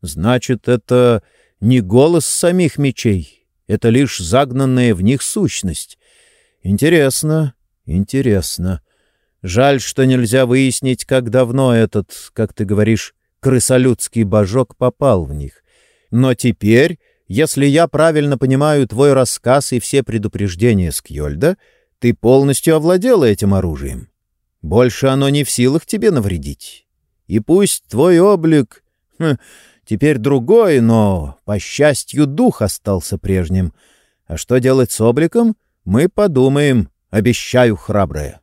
«Значит, это не голос самих мечей, это лишь загнанная в них сущность. Интересно, интересно. Жаль, что нельзя выяснить, как давно этот, как ты говоришь, крысолюдский божок попал в них. Но теперь, если я правильно понимаю твой рассказ и все предупреждения Скьольда, ты полностью овладела этим оружием. Больше оно не в силах тебе навредить. И пусть твой облик... Хм, Теперь другой, но, по счастью, дух остался прежним. А что делать с обликом, мы подумаем, обещаю, храбрая.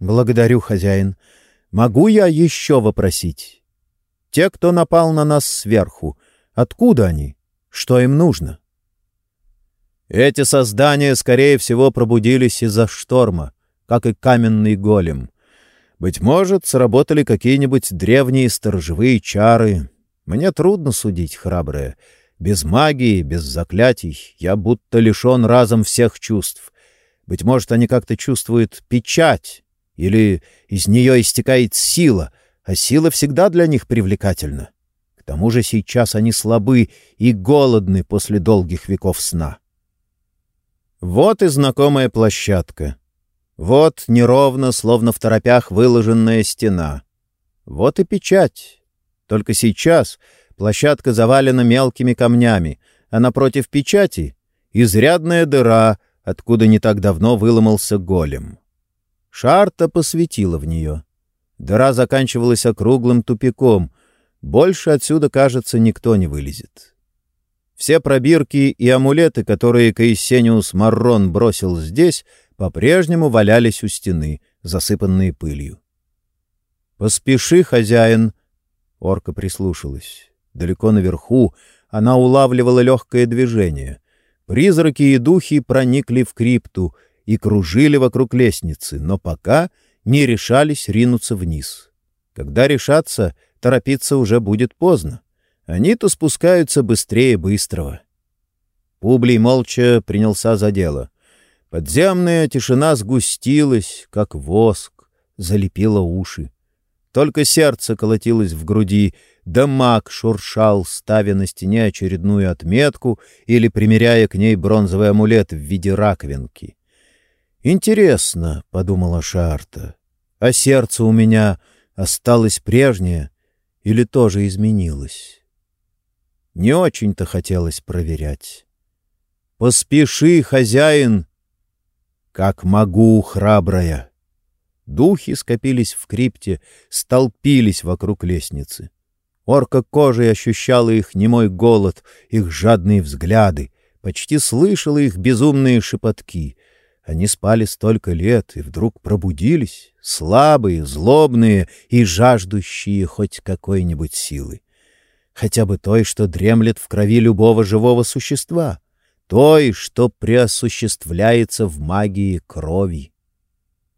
Благодарю, хозяин. Могу я еще вопросить? Те, кто напал на нас сверху, откуда они? Что им нужно? Эти создания, скорее всего, пробудились из-за шторма, как и каменный голем. Быть может, сработали какие-нибудь древние сторожевые чары, мне трудно судить, храбрая. Без магии, без заклятий я будто лишен разом всех чувств. Быть может, они как-то чувствуют печать, или из нее истекает сила, а сила всегда для них привлекательна. К тому же сейчас они слабы и голодны после долгих веков сна. Вот и знакомая площадка. Вот неровно, словно в торопях выложенная стена. Вот и печать. Только сейчас площадка завалена мелкими камнями, а напротив печати — изрядная дыра, откуда не так давно выломался голем. Шарта посветила в нее. Дыра заканчивалась округлым тупиком. Больше отсюда, кажется, никто не вылезет. Все пробирки и амулеты, которые Каисениус Маррон бросил здесь, по-прежнему валялись у стены, засыпанные пылью. «Поспеши, хозяин», Орка прислушалась. Далеко наверху она улавливала легкое движение. Призраки и духи проникли в крипту и кружили вокруг лестницы, но пока не решались ринуться вниз. Когда решатся, торопиться уже будет поздно. Они-то спускаются быстрее быстрого. Публий молча принялся за дело. Подземная тишина сгустилась, как воск, залепила уши. Только сердце колотилось в груди, да маг шуршал, ставя на стене очередную отметку или примеряя к ней бронзовый амулет в виде раковинки. «Интересно», — подумала Шарта, — «а сердце у меня осталось прежнее или тоже изменилось?» Не очень-то хотелось проверять. «Поспеши, хозяин!» «Как могу, храбрая!» Духи скопились в крипте, столпились вокруг лестницы. Орка кожей ощущала их немой голод, их жадные взгляды, почти слышала их безумные шепотки. Они спали столько лет и вдруг пробудились, слабые, злобные и жаждущие хоть какой-нибудь силы. Хотя бы той, что дремлет в крови любого живого существа, той, что преосуществляется в магии крови.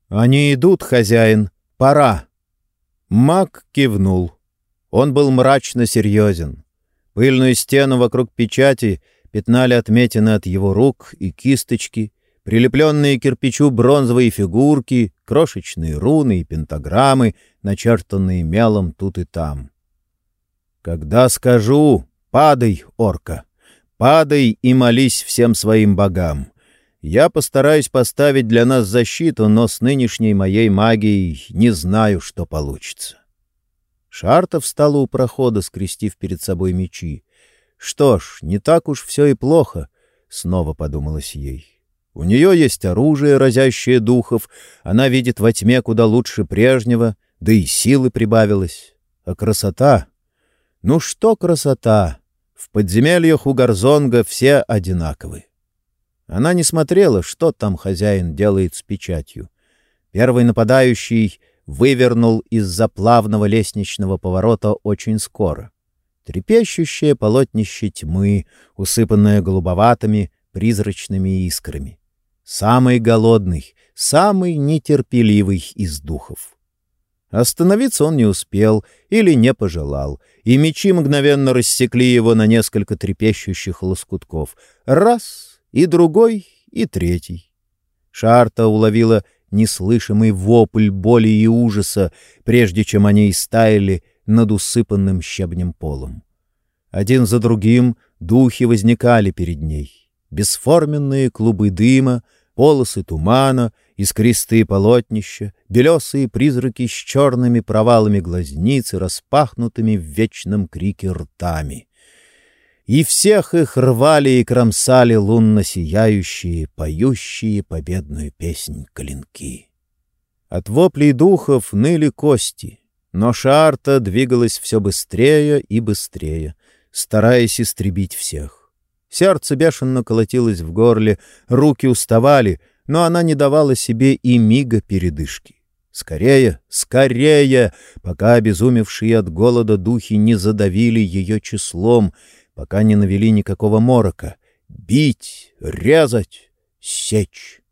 «Они идут, хозяин, пора!» Маг кивнул. Он был мрачно серьезен. Пыльную стену вокруг печати пятнали отметины от его рук и кисточки, прилепленные к кирпичу бронзовые фигурки, крошечные руны и пентаграммы, начертанные мелом тут и там. «Когда скажу, падай, орка, падай и молись всем своим богам. Я постараюсь поставить для нас защиту, но с нынешней моей магией не знаю, что получится». Шарта встала у прохода, скрестив перед собой мечи. «Что ж, не так уж все и плохо», — снова подумалось ей. «У нее есть оружие, разящее духов, она видит во тьме куда лучше прежнего, да и силы прибавилось. А красота? Ну что красота? В подземельях у Горзонга все одинаковы». Она не смотрела, что там хозяин делает с печатью. Первый нападающий вывернул из-за плавного лестничного поворота очень скоро. Трепещущее полотнище тьмы, усыпанное голубоватыми призрачными искрами. Самый голодный, самый нетерпеливый из духов. Остановиться он не успел или не пожелал, и мечи мгновенно рассекли его на несколько трепещущих лоскутков. Раз, и другой, и третий. Шарта уловила неслышимый вопль боли и ужаса, прежде чем они истаяли над усыпанным щебнем полом. Один за другим духи возникали перед ней. Бесформенные клубы дыма, полосы тумана, искристые полотнища, белесые призраки с черными провалами глазниц и распахнутыми в вечном крике ртами и всех их рвали и кромсали лунно сияющие, поющие победную песнь клинки. От воплей духов ныли кости, но Шарта двигалась все быстрее и быстрее, стараясь истребить всех. Сердце бешено колотилось в горле, руки уставали, но она не давала себе и мига передышки. Скорее, скорее, пока обезумевшие от голода духи не задавили ее числом — пока не навели никакого морока. Бить, резать, сечь.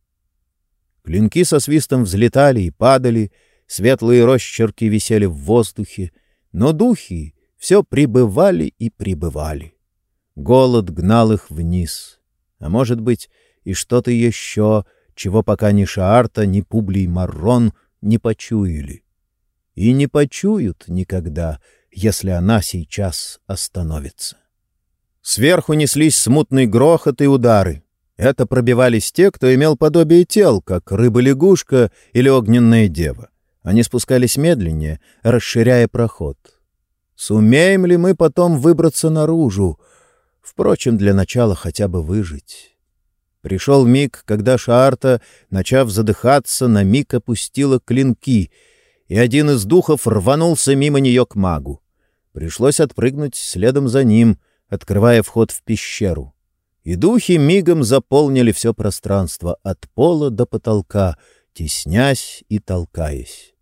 Клинки со свистом взлетали и падали, светлые росчерки висели в воздухе, но духи все прибывали и прибывали. Голод гнал их вниз. А может быть, и что-то еще, чего пока ни Шаарта, ни Публий Маррон не почуяли. И не почуют никогда, если она сейчас остановится. Сверху неслись смутный грохот и удары. Это пробивались те, кто имел подобие тел, как рыба-лягушка или огненная дева. Они спускались медленнее, расширяя проход. Сумеем ли мы потом выбраться наружу? Впрочем, для начала хотя бы выжить. Пришел миг, когда Шаарта, начав задыхаться, на миг опустила клинки, и один из духов рванулся мимо нее к магу. Пришлось отпрыгнуть следом за ним — открывая вход в пещеру. И духи мигом заполнили все пространство от пола до потолка, теснясь и толкаясь.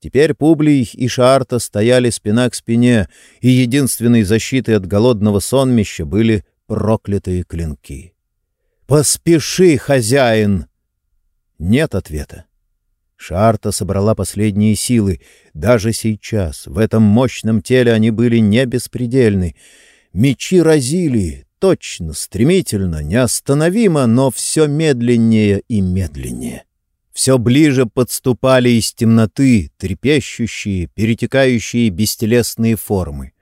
Теперь Публий и Шарта стояли спина к спине, и единственной защитой от голодного сонмища были проклятые клинки. «Поспеши, хозяин!» Нет ответа. Шарта собрала последние силы. Даже сейчас, в этом мощном теле, они были не беспредельны. Мечи разили, точно, стремительно, неостановимо, но все медленнее и медленнее. Все ближе подступали из темноты трепещущие, перетекающие бестелесные формы.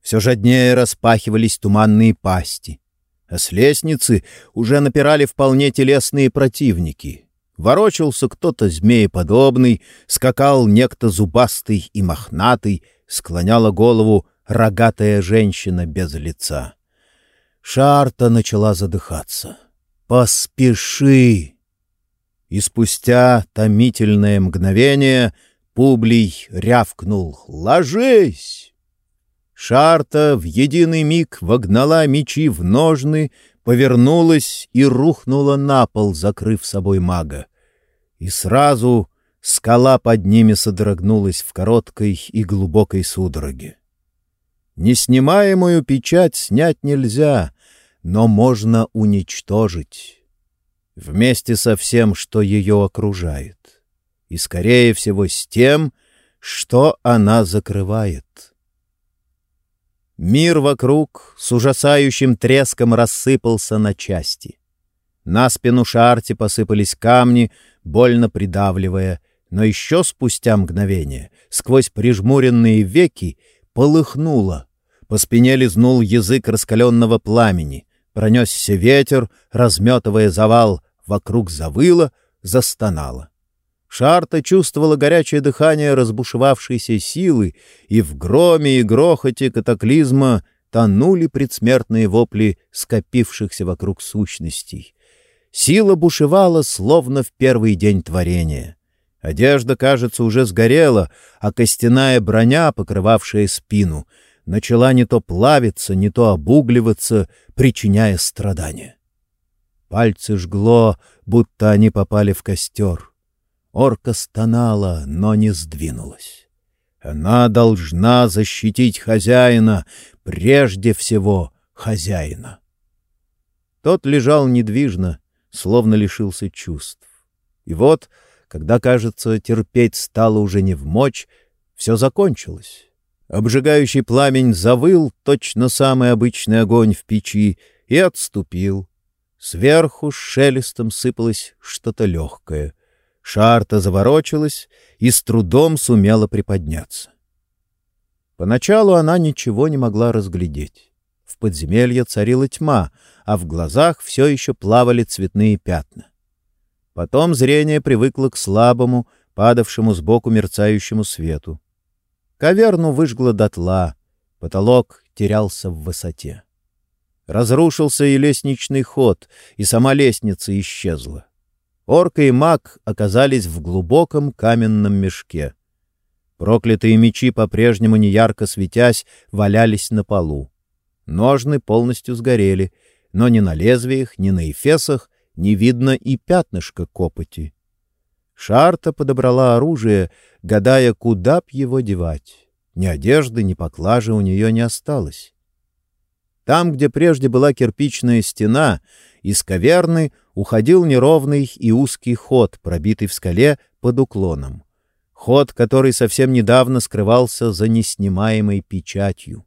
Все жаднее распахивались туманные пасти. А с лестницы уже напирали вполне телесные противники. Ворочался кто-то змееподобный, скакал некто зубастый и мохнатый, склоняла голову рогатая женщина без лица. Шарта начала задыхаться. «Поспеши!» И спустя томительное мгновение Публий рявкнул «Ложись!». Шарта в единый миг вогнала мечи в ножны, повернулась и рухнула на пол, закрыв собой мага. И сразу скала под ними содрогнулась в короткой и глубокой судороге. Неснимаемую печать снять нельзя, но можно уничтожить вместе со всем, что ее окружает, и, скорее всего, с тем, что она закрывает. Мир вокруг с ужасающим треском рассыпался на части. На спину Шарти посыпались камни, больно придавливая, но еще спустя мгновение, сквозь прижмуренные веки, полыхнуло. По спине лизнул язык раскаленного пламени. Пронесся ветер, разметывая завал, вокруг завыло, застонало. Шарта чувствовала горячее дыхание разбушевавшейся силы, и в громе и грохоте катаклизма тонули предсмертные вопли скопившихся вокруг сущностей. Сила бушевала, словно в первый день творения. Одежда, кажется, уже сгорела, а костяная броня, покрывавшая спину, начала не то плавиться, не то обугливаться, причиняя страдания. Пальцы жгло, будто они попали в костер. Орка стонала, но не сдвинулась. Она должна защитить хозяина, прежде всего хозяина. Тот лежал недвижно, словно лишился чувств. И вот, когда, кажется, терпеть стало уже не в мочь, все закончилось. Обжигающий пламень завыл, точно самый обычный огонь в печи, и отступил. Сверху с шелестом сыпалось что-то легкое. Шарта заворочилась и с трудом сумела приподняться. Поначалу она ничего не могла разглядеть. В подземелье царила тьма, а в глазах все еще плавали цветные пятна. Потом зрение привыкло к слабому, падавшему сбоку мерцающему свету. Каверну выжгло дотла, потолок терялся в высоте. Разрушился и лестничный ход, и сама лестница исчезла. Орка и маг оказались в глубоком каменном мешке. Проклятые мечи, по-прежнему неярко светясь, валялись на полу. Ножны полностью сгорели, но ни на лезвиях, ни на эфесах не видно и пятнышка копоти. Шарта подобрала оружие, гадая, куда б его девать. Ни одежды, ни поклажи у нее не осталось. Там, где прежде была кирпичная стена, из каверны уходил неровный и узкий ход, пробитый в скале под уклоном. Ход, который совсем недавно скрывался за неснимаемой печатью.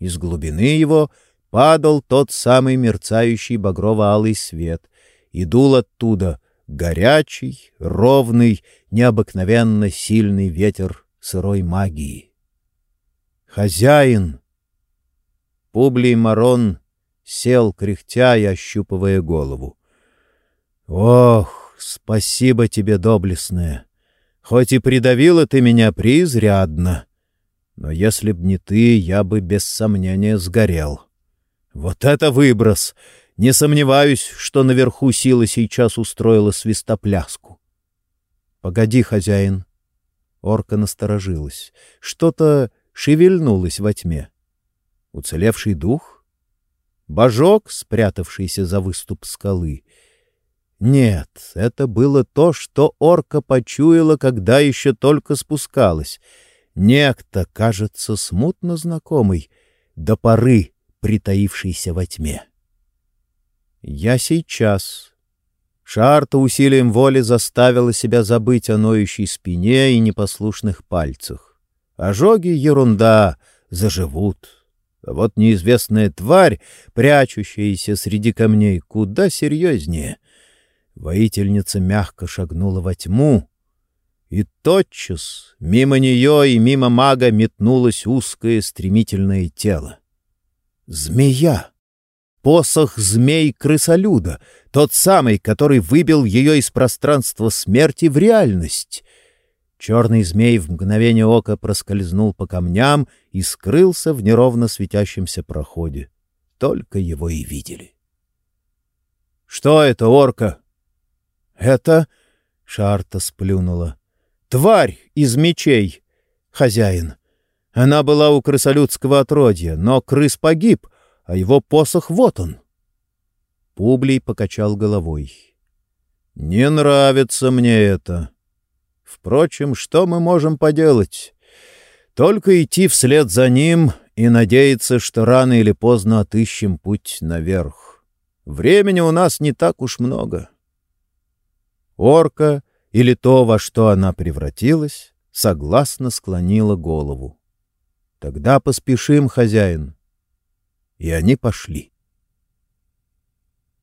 Из глубины его падал тот самый мерцающий багрово-алый свет, и дул оттуда горячий, ровный, необыкновенно сильный ветер сырой магии. «Хозяин!» Публий Марон сел, кряхтя и ощупывая голову. «Ох, спасибо тебе, доблестная! Хоть и придавила ты меня преизрядно, но если б не ты, я бы без сомнения сгорел. Вот это выброс! Не сомневаюсь, что наверху сила сейчас устроила свистопляску. — Погоди, хозяин. Орка насторожилась. Что-то шевельнулось во тьме. Уцелевший дух? Божок, спрятавшийся за выступ скалы? Нет, это было то, что орка почуяла, когда еще только спускалась. Некто, кажется, смутно знакомый, до поры притаившийся во тьме. Я сейчас. Шарта усилием воли заставила себя забыть о ноющей спине и непослушных пальцах. Ожоги — ерунда, заживут. А вот неизвестная тварь, прячущаяся среди камней, куда серьезнее. Воительница мягко шагнула во тьму, и тотчас мимо нее и мимо мага метнулось узкое стремительное тело. Змея! Посох змей-крысолюда, тот самый, который выбил ее из пространства смерти в реальность. Черный змей в мгновение ока проскользнул по камням и скрылся в неровно светящемся проходе. Только его и видели. — Что это, орка? — Это... — Шарта сплюнула. — Тварь из мечей, хозяин. Она была у крысолюдского отродья, но крыс погиб, а его посох вот он. Публий покачал головой. — Не нравится мне это. Впрочем, что мы можем поделать? Только идти вслед за ним и надеяться, что рано или поздно отыщем путь наверх. Времени у нас не так уж много. Орка или то, во что она превратилась, согласно склонила голову. — Тогда поспешим, хозяин и они пошли.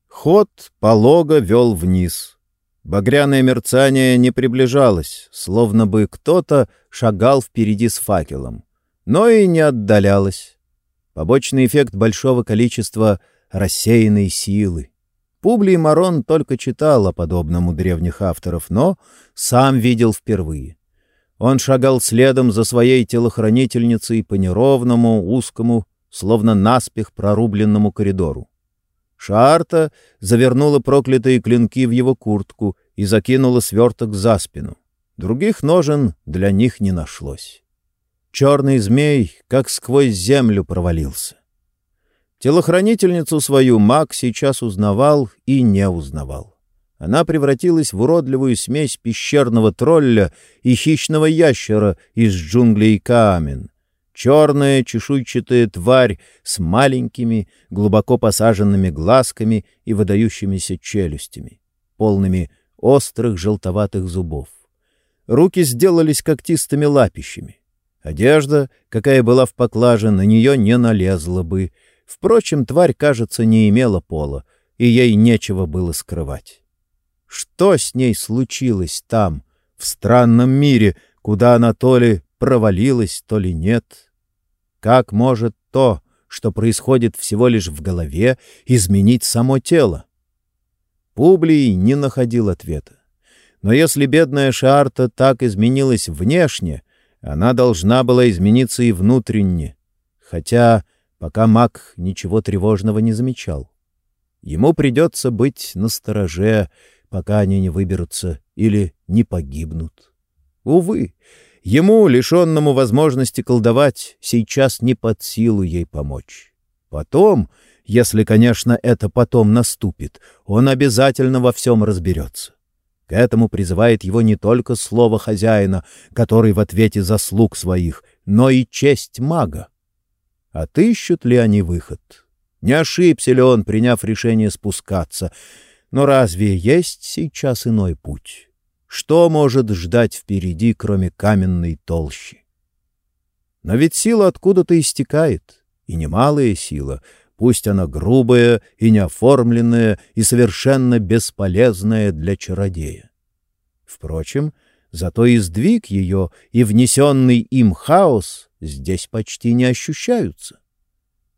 Ход полого вел вниз. Багряное мерцание не приближалось, словно бы кто-то шагал впереди с факелом, но и не отдалялось. Побочный эффект большого количества рассеянной силы. Публий Марон только читал о подобном у древних авторов, но сам видел впервые. Он шагал следом за своей телохранительницей по неровному, узкому, словно наспех прорубленному коридору. Шаарта завернула проклятые клинки в его куртку и закинула сверток за спину. Других ножен для них не нашлось. Черный змей как сквозь землю провалился. Телохранительницу свою маг сейчас узнавал и не узнавал. Она превратилась в уродливую смесь пещерного тролля и хищного ящера из джунглей Каамен, черная чешуйчатая тварь с маленькими, глубоко посаженными глазками и выдающимися челюстями, полными острых желтоватых зубов. Руки сделались когтистыми лапищами. Одежда, какая была в поклаже, на нее не налезла бы. Впрочем, тварь, кажется, не имела пола, и ей нечего было скрывать. Что с ней случилось там, в странном мире, куда она то ли провалилась, то ли нет. Как может то, что происходит всего лишь в голове, изменить само тело? Публий не находил ответа. Но если бедная Шарта так изменилась внешне, она должна была измениться и внутренне, хотя пока маг ничего тревожного не замечал. Ему придется быть настороже, пока они не выберутся или не погибнут. Увы, Ему, лишенному возможности колдовать, сейчас не под силу ей помочь. Потом, если, конечно, это потом наступит, он обязательно во всем разберется. К этому призывает его не только слово хозяина, который в ответе заслуг своих, но и честь мага. Отыщут ли они выход? Не ошибся ли он, приняв решение спускаться? Но разве есть сейчас иной путь? Что может ждать впереди, кроме каменной толщи? Но ведь сила откуда-то истекает, и немалая сила, пусть она грубая и неоформленная и совершенно бесполезная для чародея. Впрочем, зато и сдвиг ее, и внесенный им хаос здесь почти не ощущаются.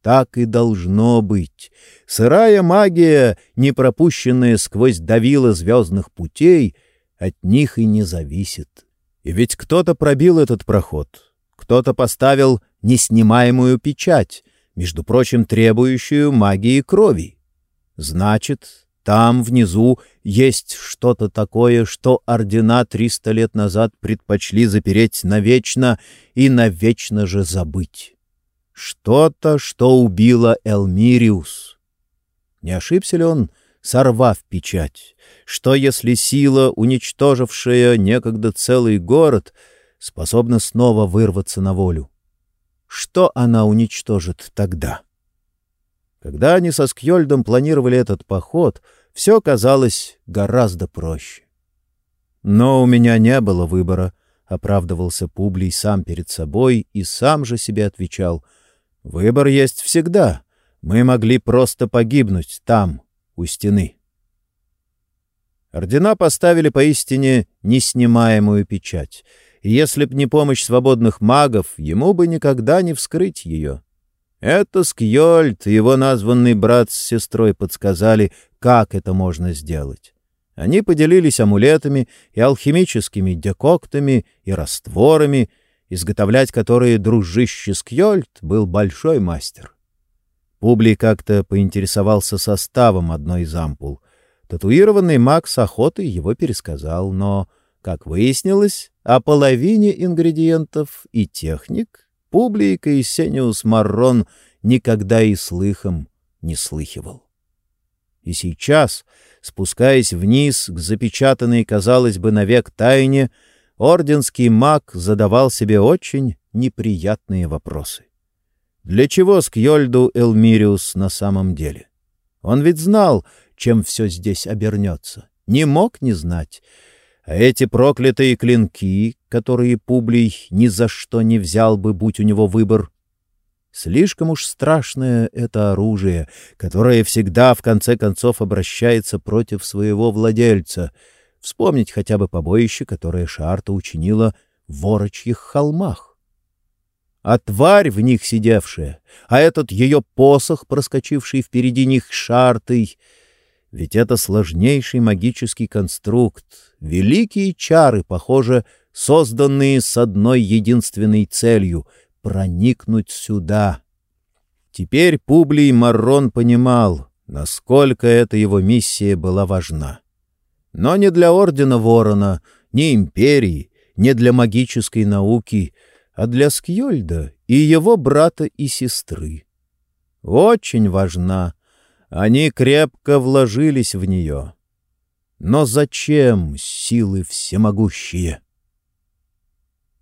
Так и должно быть. Сырая магия, не пропущенная сквозь давила звездных путей, от них и не зависит. И ведь кто-то пробил этот проход, кто-то поставил неснимаемую печать, между прочим, требующую магии крови. Значит, там внизу есть что-то такое, что ордена триста лет назад предпочли запереть навечно и навечно же забыть. Что-то, что убило Элмириус. Не ошибся ли он, сорвав печать? Что, если сила, уничтожившая некогда целый город, способна снова вырваться на волю? Что она уничтожит тогда? Когда они со Скьольдом планировали этот поход, все казалось гораздо проще. Но у меня не было выбора, — оправдывался Публий сам перед собой и сам же себе отвечал. Выбор есть всегда. Мы могли просто погибнуть там, у стены. Ордена поставили поистине неснимаемую печать, и если б не помощь свободных магов, ему бы никогда не вскрыть ее. Это Скьольд и его названный брат с сестрой подсказали, как это можно сделать. Они поделились амулетами и алхимическими декоктами и растворами, изготовлять которые дружище Скьольд был большой мастер. Публий как-то поинтересовался составом одной из ампул. Татуированный маг с охотой его пересказал, но, как выяснилось, о половине ингредиентов и техник Публий Каесениус Маррон никогда и слыхом не слыхивал. И сейчас, спускаясь вниз к запечатанной, казалось бы, навек тайне, орденский маг задавал себе очень неприятные вопросы. Для чего Скьольду Элмириус на самом деле? Он ведь знал, чем все здесь обернется. Не мог не знать. А эти проклятые клинки, которые Публий ни за что не взял бы, будь у него выбор. Слишком уж страшное это оружие, которое всегда в конце концов обращается против своего владельца. Вспомнить хотя бы побоище, которое Шарта учинила в Ворочьих холмах. А тварь в них сидевшая, а этот ее посох, проскочивший впереди них Шартой — ведь это сложнейший магический конструкт, великие чары, похоже, созданные с одной единственной целью — проникнуть сюда. Теперь Публий Маррон понимал, насколько эта его миссия была важна. Но не для Ордена Ворона, не империи, не для магической науки, а для Скьольда и его брата и сестры. Очень важна — они крепко вложились в нее. Но зачем силы всемогущие?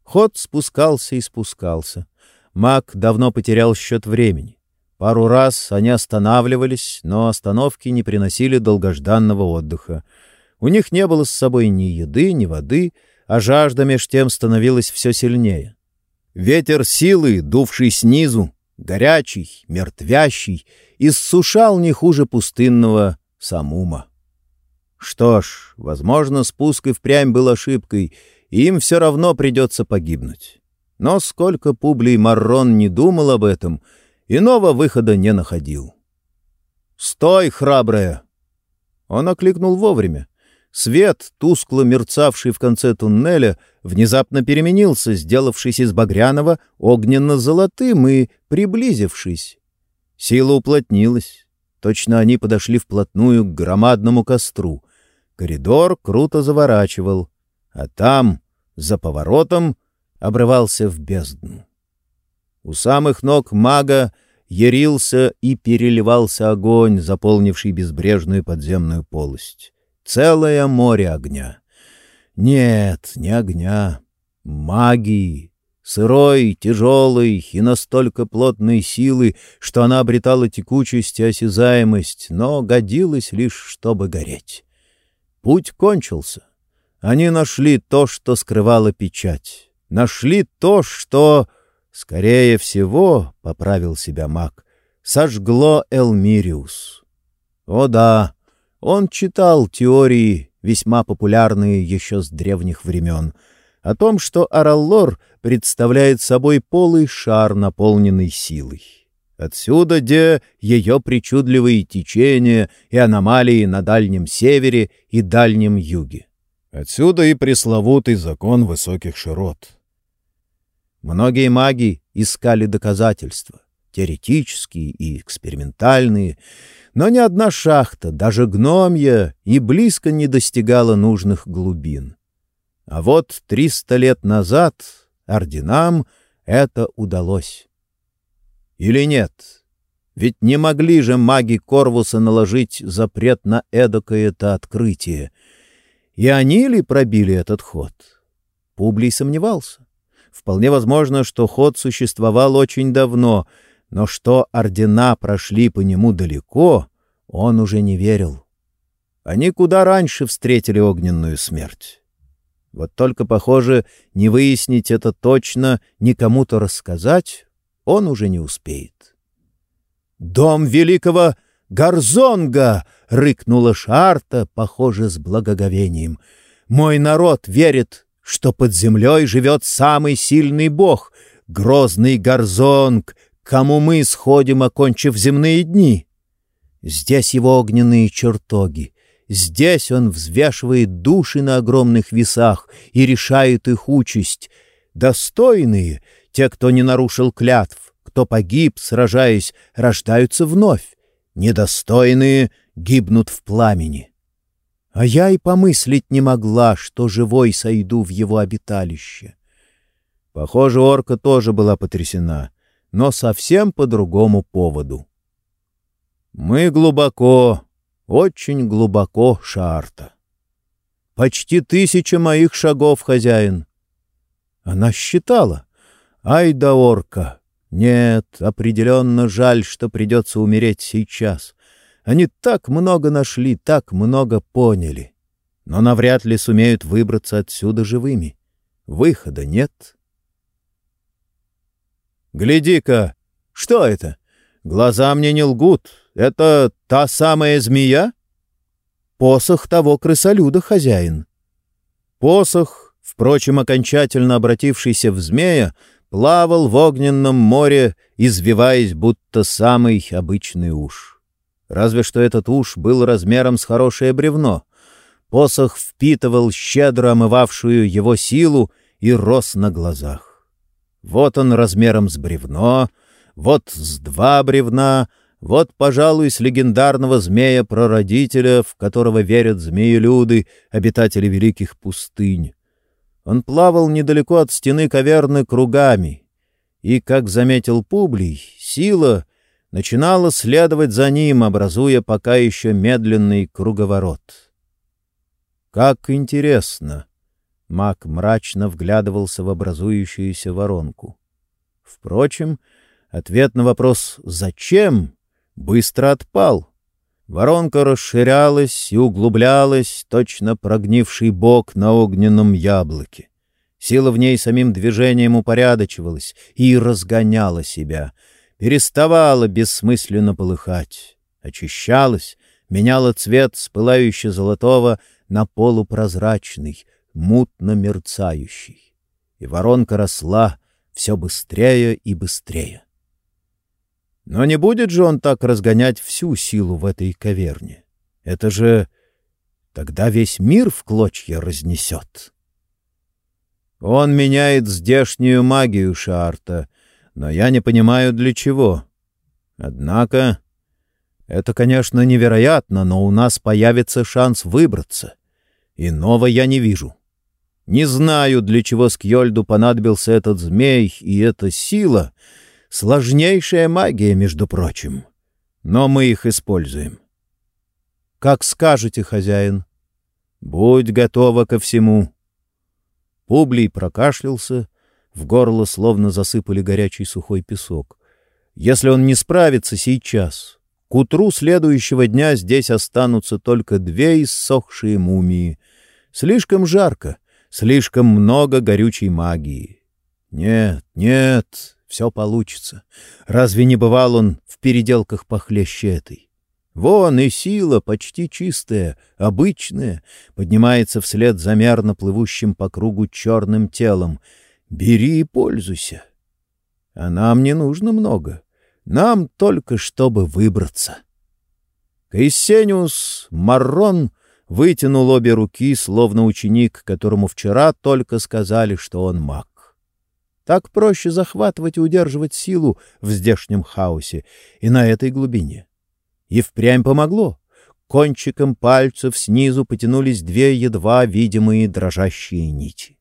Ход спускался и спускался. Маг давно потерял счет времени. Пару раз они останавливались, но остановки не приносили долгожданного отдыха. У них не было с собой ни еды, ни воды, а жажда меж тем становилась все сильнее. Ветер силы, дувший снизу, горячий, мертвящий, иссушал не хуже пустынного самума. Что ж, возможно, спуск и впрямь был ошибкой, и им все равно придется погибнуть. Но сколько Публий Маррон не думал об этом, иного выхода не находил. «Стой, храбрая!» Он окликнул вовремя. Свет, тускло мерцавший в конце туннеля, внезапно переменился, сделавшись из багряного огненно-золотым и приблизившись. Сила уплотнилась. Точно они подошли вплотную к громадному костру. Коридор круто заворачивал, а там, за поворотом, обрывался в бездну. У самых ног мага ярился и переливался огонь, заполнивший безбрежную подземную полость. Целое море огня. Нет, не огня, магии, сырой, тяжелой и настолько плотной силы, что она обретала текучесть и осязаемость, но годилась лишь, чтобы гореть. Путь кончился. Они нашли то, что скрывало печать. Нашли то, что, скорее всего, — поправил себя маг, — сожгло Элмириус. О да, он читал теории, весьма популярные еще с древних времен, о том, что Араллор представляет собой полый шар, наполненный силой. Отсюда где ее причудливые течения и аномалии на Дальнем Севере и Дальнем Юге. Отсюда и пресловутый закон высоких широт. Многие маги искали доказательства, теоретические и экспериментальные, но ни одна шахта, даже гномья, и близко не достигала нужных глубин. А вот триста лет назад орденам это удалось. Или нет? Ведь не могли же маги Корвуса наложить запрет на эдакое-то открытие. И они ли пробили этот ход? Публий сомневался. Вполне возможно, что ход существовал очень давно — Но что ордена прошли по нему далеко, он уже не верил. Они куда раньше встретили огненную смерть. Вот только, похоже, не выяснить это точно, никому-то рассказать он уже не успеет. «Дом великого Горзонга!» — рыкнула Шарта, похоже, с благоговением. «Мой народ верит, что под землей живет самый сильный бог, грозный Горзонг, кому мы сходим, окончив земные дни. Здесь его огненные чертоги, Здесь он взвешивает души на огромных весах и решает их участь. Достойные, те, кто не нарушил клятв, кто погиб, сражаясь, рождаются вновь. Недостойные гибнут в пламени. А я и помыслить не могла, что живой сойду в его обиталище. Похоже, орка тоже была потрясена, но совсем по другому поводу. Мы глубоко, очень глубоко, Шарта. Почти тысяча моих шагов, хозяин. Она считала. Ай да орка! Нет, определенно жаль, что придется умереть сейчас. Они так много нашли, так много поняли. Но навряд ли сумеют выбраться отсюда живыми. Выхода нет. «Гляди-ка! Что это? Глаза мне не лгут. Это та самая змея? Посох того крысолюда, хозяин. Посох, впрочем, окончательно обратившийся в змея, плавал в огненном море, извиваясь, будто самый обычный уж. Разве что этот уж был размером с хорошее бревно. Посох впитывал щедро омывавшую его силу и рос на глазах. Вот он размером с бревно, вот с два бревна — вот, пожалуй, с легендарного змея-прародителя, в которого верят змеелюды, обитатели великих пустынь. Он плавал недалеко от стены каверны кругами, и, как заметил Публий, сила начинала следовать за ним, образуя пока еще медленный круговорот. «Как интересно!» — маг мрачно вглядывался в образующуюся воронку. Впрочем, ответ на вопрос «зачем?» быстро отпал. Воронка расширялась и углублялась, точно прогнивший бок на огненном яблоке. Сила в ней самим движением упорядочивалась и разгоняла себя, переставала бессмысленно полыхать, очищалась, меняла цвет с пылающе-золотого на полупрозрачный, мутно мерцающий. И воронка росла все быстрее и быстрее. Но не будет же он так разгонять всю силу в этой каверне. Это же тогда весь мир в клочья разнесет. Он меняет здешнюю магию Шарта, но я не понимаю, для чего. Однако это, конечно, невероятно, но у нас появится шанс выбраться. Иного я не вижу. Не знаю, для чего Скьольду понадобился этот змей и эта сила — Сложнейшая магия, между прочим. Но мы их используем. Как скажете, хозяин. Будь готова ко всему. Публий прокашлялся, в горло словно засыпали горячий сухой песок. Если он не справится сейчас, к утру следующего дня здесь останутся только две иссохшие мумии. Слишком жарко, слишком много горючей магии. Нет, нет, все получится. Разве не бывал он в переделках похлеще этой? Вон и сила, почти чистая, обычная, поднимается вслед за мерно плывущим по кругу черным телом. Бери и пользуйся. А нам не нужно много. Нам только чтобы выбраться. Каиссениус Маррон вытянул обе руки, словно ученик, которому вчера только сказали, что он маг. Так проще захватывать и удерживать силу в здешнем хаосе и на этой глубине. И впрямь помогло. Кончиком пальцев снизу потянулись две едва видимые дрожащие нити.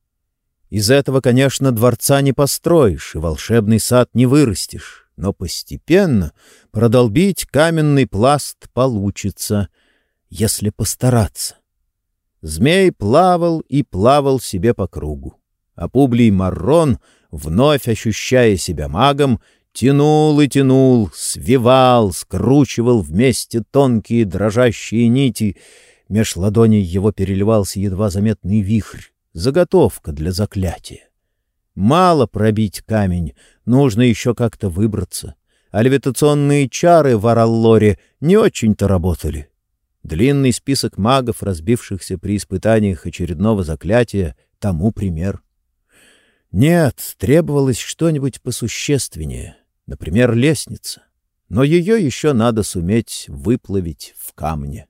Из этого, конечно, дворца не построишь и волшебный сад не вырастешь, но постепенно продолбить каменный пласт получится, если постараться. Змей плавал и плавал себе по кругу, а Публий Маррон — вновь ощущая себя магом, Тянул и тянул, свивал, скручивал вместе тонкие дрожащие нити. Меж ладоней его переливался едва заметный вихрь, заготовка для заклятия. Мало пробить камень, нужно еще как-то выбраться. А левитационные чары в Араллоре не очень-то работали. Длинный список магов, разбившихся при испытаниях очередного заклятия, тому пример. Нет, требовалось что-нибудь посущественнее, например, лестница. Но ее еще надо суметь выплавить в камне.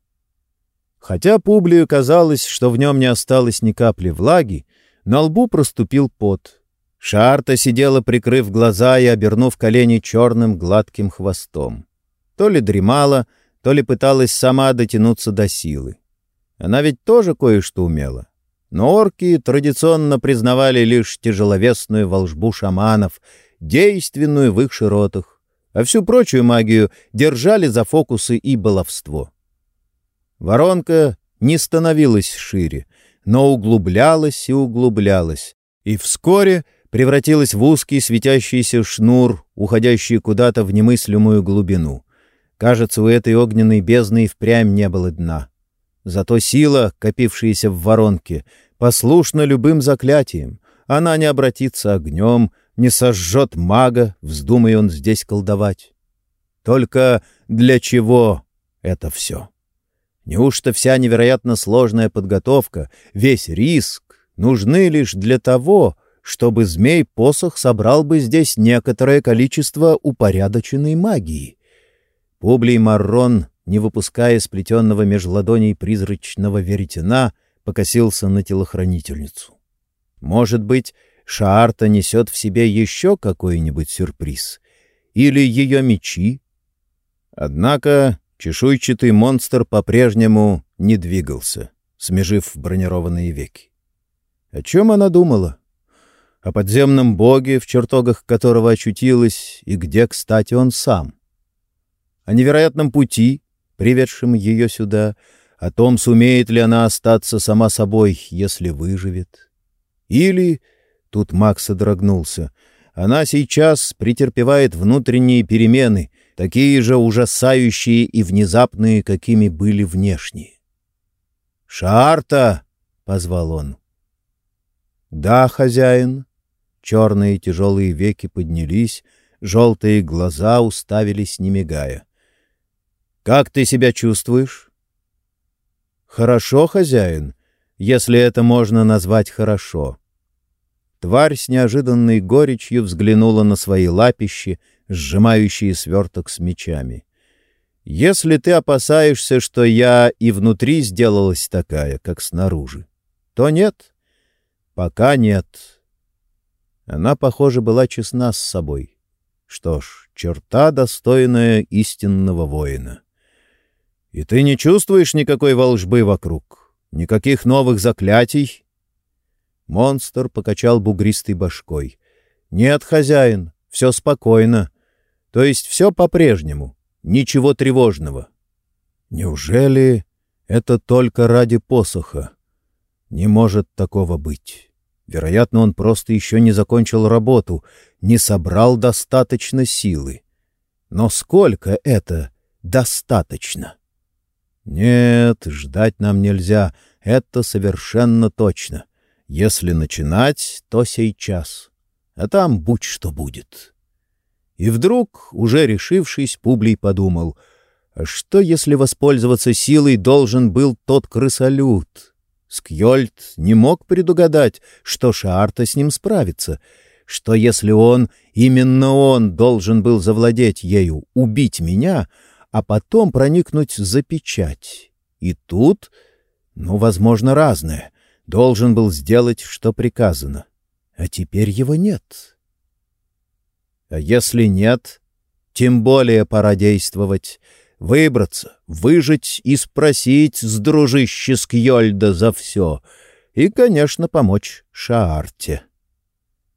Хотя Публию казалось, что в нем не осталось ни капли влаги, на лбу проступил пот. Шарта сидела, прикрыв глаза и обернув колени черным гладким хвостом. То ли дремала, то ли пыталась сама дотянуться до силы. Она ведь тоже кое-что умела. Но орки традиционно признавали лишь тяжеловесную волжбу шаманов, действенную в их широтах, а всю прочую магию держали за фокусы и баловство. Воронка не становилась шире, но углублялась и углублялась, и вскоре превратилась в узкий светящийся шнур, уходящий куда-то в немыслимую глубину. Кажется, у этой огненной бездны и впрямь не было дна. Зато сила, копившаяся в воронке, послушна любым заклятиям. Она не обратится огнем, не сожжет мага, вздумай он здесь колдовать. Только для чего это все? Неужто вся невероятно сложная подготовка, весь риск нужны лишь для того, чтобы змей-посох собрал бы здесь некоторое количество упорядоченной магии? Публий Маррон, не выпуская сплетенного меж ладоней призрачного веретена, покосился на телохранительницу. Может быть, Шаарта несет в себе еще какой-нибудь сюрприз? Или ее мечи? Однако Чешуйчатый монстр по-прежнему не двигался, смежив бронированные веки. О чем она думала? О подземном боге, в чертогах которого очутилась, и где, кстати, он сам. О невероятном пути, приведшем ее сюда, о том, сумеет ли она остаться сама собой, если выживет. Или, тут Макс содрогнулся, она сейчас претерпевает внутренние перемены, такие же ужасающие и внезапные, какими были внешние. «Шарта!» — позвал он. «Да, хозяин». Черные тяжелые веки поднялись, желтые глаза уставились, не мигая. «Как ты себя чувствуешь?» «Хорошо, хозяин, если это можно назвать хорошо». Тварь с неожиданной горечью взглянула на свои лапищи, сжимающие сверток с мечами. «Если ты опасаешься, что я и внутри сделалась такая, как снаружи, то нет. Пока нет». Она, похоже, была честна с собой. Что ж, черта, достойная истинного воина. «И ты не чувствуешь никакой волжбы вокруг? Никаких новых заклятий?» Монстр покачал бугристой башкой. «Нет, хозяин, все спокойно. То есть все по-прежнему, ничего тревожного. Неужели это только ради посоха? Не может такого быть. Вероятно, он просто еще не закончил работу, не собрал достаточно силы. Но сколько это достаточно? Нет, ждать нам нельзя, это совершенно точно. Если начинать, то сейчас. А там будь что будет. И вдруг, уже решившись, Публий подумал, а что, если воспользоваться силой должен был тот крысолют? Скьольд не мог предугадать, что Шаарта с ним справится. Что, если он, именно он, должен был завладеть ею, убить меня, а потом проникнуть за печать? И тут, ну, возможно, разное. Должен был сделать, что приказано. А теперь его нет. А если нет, тем более пора действовать, выбраться, выжить и спросить с дружище Скьольда за все. И, конечно, помочь Шаарте.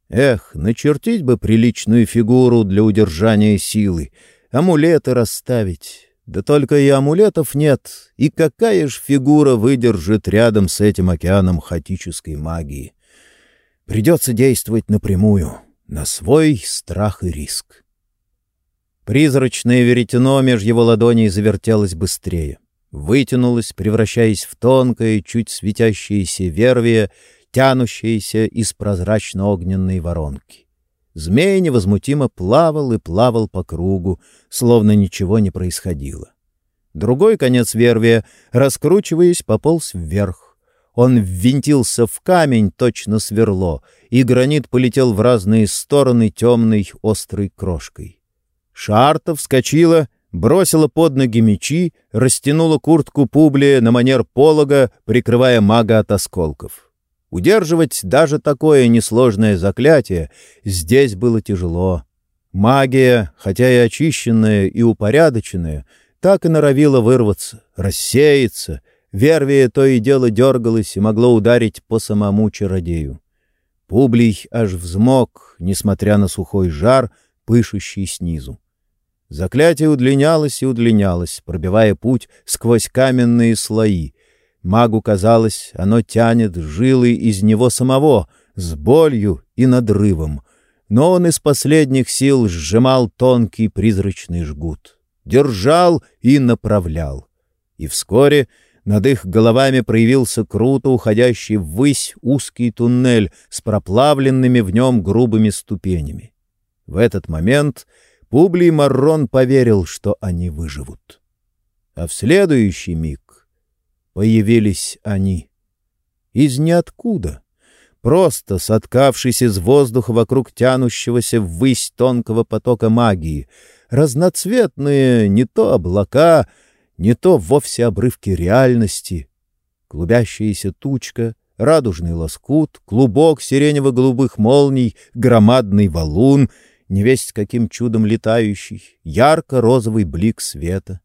Эх, начертить бы приличную фигуру для удержания силы, амулеты расставить. Да только и амулетов нет, и какая ж фигура выдержит рядом с этим океаном хаотической магии? Придется действовать напрямую на свой страх и риск. Призрачное веретено меж его ладоней завертелось быстрее. Вытянулось, превращаясь в тонкое, чуть светящееся вервие, тянущееся из прозрачно-огненной воронки. Змей невозмутимо плавал и плавал по кругу, словно ничего не происходило. Другой конец вервия, раскручиваясь, пополз вверх. Он ввинтился в камень, точно сверло, и гранит полетел в разные стороны темной острой крошкой. Шарта вскочила, бросила под ноги мечи, растянула куртку Публия на манер полога, прикрывая мага от осколков. Удерживать даже такое несложное заклятие здесь было тяжело. Магия, хотя и очищенная и упорядоченная, так и норовила вырваться, рассеяться. Вервия то и дело дергалась и могло ударить по самому чародею. Публий аж взмок, несмотря на сухой жар, пышущий снизу. Заклятие удлинялось и удлинялось, пробивая путь сквозь каменные слои. Магу казалось, оно тянет жилы из него самого, с болью и надрывом. Но он из последних сил сжимал тонкий призрачный жгут. Держал и направлял. И вскоре над их головами проявился круто уходящий ввысь узкий туннель с проплавленными в нем грубыми ступенями. В этот момент Публий Маррон поверил, что они выживут. А в следующий миг появились они. Из ниоткуда, просто соткавшись из воздуха вокруг тянущегося ввысь тонкого потока магии, разноцветные не то облака — не то вовсе обрывки реальности. Клубящаяся тучка, радужный лоскут, клубок сиренево-голубых молний, громадный валун, невесть каким чудом летающий, ярко-розовый блик света.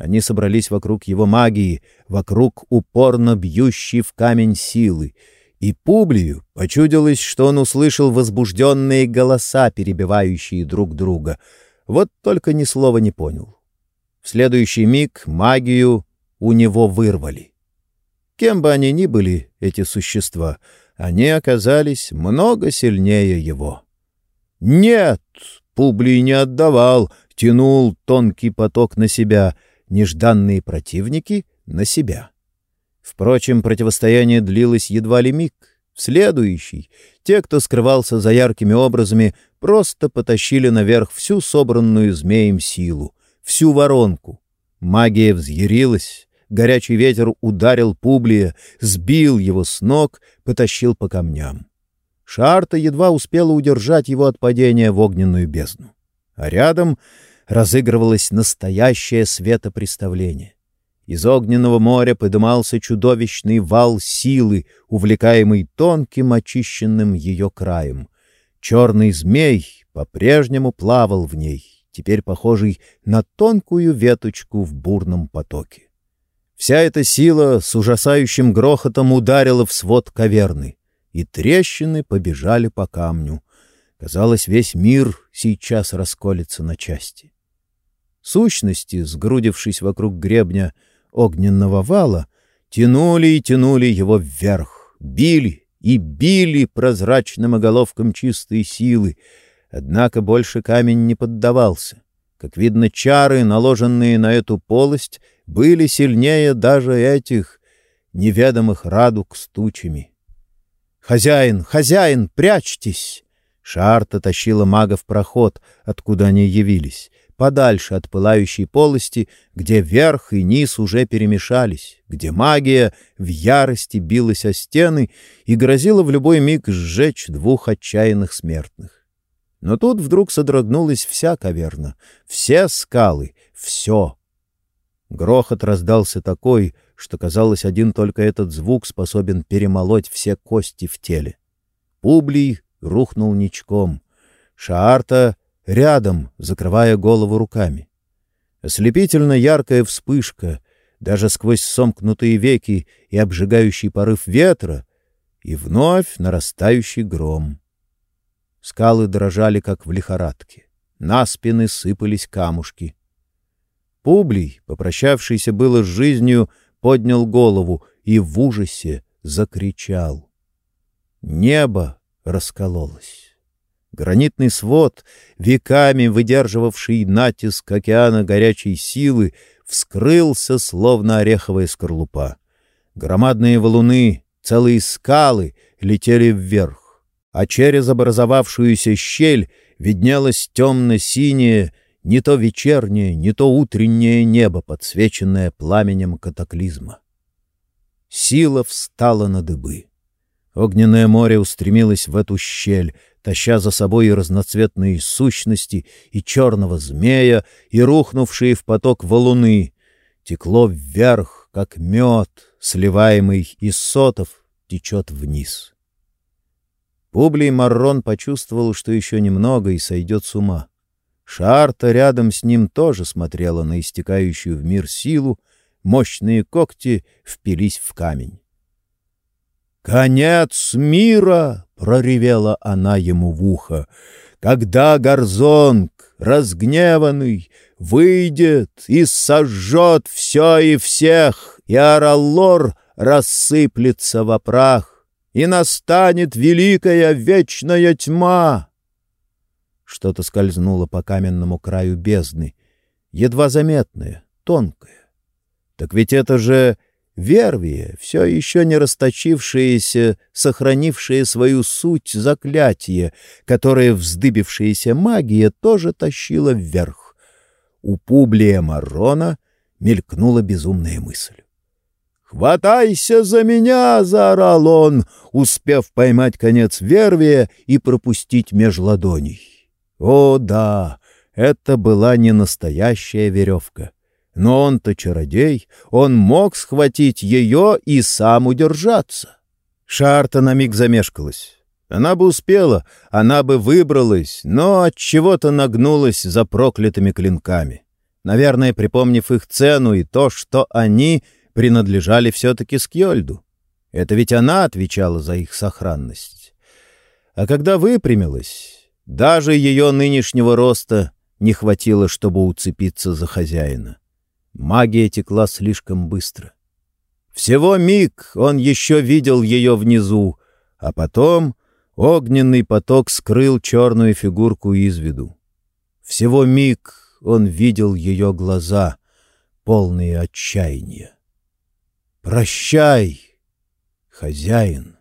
Они собрались вокруг его магии, вокруг упорно бьющей в камень силы, и Публию почудилось, что он услышал возбужденные голоса, перебивающие друг друга. Вот только ни слова не понял. В следующий миг магию у него вырвали. Кем бы они ни были, эти существа, они оказались много сильнее его. «Нет!» — Публий не отдавал, тянул тонкий поток на себя, нежданные противники — на себя. Впрочем, противостояние длилось едва ли миг. В следующий те, кто скрывался за яркими образами, просто потащили наверх всю собранную змеем силу — всю воронку. Магия взъярилась, горячий ветер ударил Публия, сбил его с ног, потащил по камням. Шарта едва успела удержать его от падения в огненную бездну. А рядом разыгрывалось настоящее светопреставление. Из огненного моря подымался чудовищный вал силы, увлекаемый тонким очищенным ее краем. Черный змей по-прежнему плавал в ней, теперь похожий на тонкую веточку в бурном потоке. Вся эта сила с ужасающим грохотом ударила в свод каверны, и трещины побежали по камню. Казалось, весь мир сейчас расколется на части. Сущности, сгрудившись вокруг гребня огненного вала, тянули и тянули его вверх, били и били прозрачным оголовком чистой силы, Однако больше камень не поддавался. Как видно, чары, наложенные на эту полость, были сильнее даже этих неведомых радуг с тучами. «Хозяин! Хозяин! Прячьтесь!» Шарта тащила мага в проход, откуда они явились, подальше от пылающей полости, где верх и низ уже перемешались, где магия в ярости билась о стены и грозила в любой миг сжечь двух отчаянных смертных. Но тут вдруг содрогнулась вся каверна, все скалы, все. Грохот раздался такой, что, казалось, один только этот звук способен перемолоть все кости в теле. Публий рухнул ничком. Шаарта рядом, закрывая голову руками. Ослепительно яркая вспышка, даже сквозь сомкнутые веки и обжигающий порыв ветра, и вновь нарастающий гром. Скалы дрожали, как в лихорадке. На спины сыпались камушки. Публий, попрощавшийся было с жизнью, поднял голову и в ужасе закричал. Небо раскололось. Гранитный свод, веками выдерживавший натиск океана горячей силы, вскрылся, словно ореховая скорлупа. Громадные валуны, целые скалы летели вверх, а через образовавшуюся щель виднелось темно-синее, не то вечернее, не то утреннее небо, подсвеченное пламенем катаклизма. Сила встала на дыбы. Огненное море устремилось в эту щель, таща за собой и разноцветные сущности, и черного змея, и рухнувшие в поток валуны. Текло вверх, как мед, сливаемый из сотов, течет вниз. Публий Маррон почувствовал, что еще немного и сойдет с ума. Шарта рядом с ним тоже смотрела на истекающую в мир силу, мощные когти впились в камень. «Конец мира!» — проревела она ему в ухо. «Когда Горзонг, разгневанный, выйдет и сожжет все и всех, и Араллор рассыплется во прах, и настанет великая вечная тьма!» Что-то скользнуло по каменному краю бездны, едва заметное, тонкое. Так ведь это же Вервие, все еще не расточившееся, сохранившее свою суть заклятие, которое вздыбившаяся магия тоже тащила вверх. У Публия Маррона мелькнула безумная мысль. «Хватайся за меня!» — заорал он, успев поймать конец вервия и пропустить меж ладоней. О, да, это была не настоящая веревка. Но он-то чародей, он мог схватить ее и сам удержаться. Шарта на миг замешкалась. Она бы успела, она бы выбралась, но от чего-то нагнулась за проклятыми клинками. Наверное, припомнив их цену и то, что они принадлежали все-таки Скьольду. Это ведь она отвечала за их сохранность. А когда выпрямилась, даже ее нынешнего роста не хватило, чтобы уцепиться за хозяина. Магия текла слишком быстро. Всего миг он еще видел ее внизу, а потом огненный поток скрыл черную фигурку из виду. Всего миг он видел ее глаза, полные отчаяния. «Прощай, хозяин!»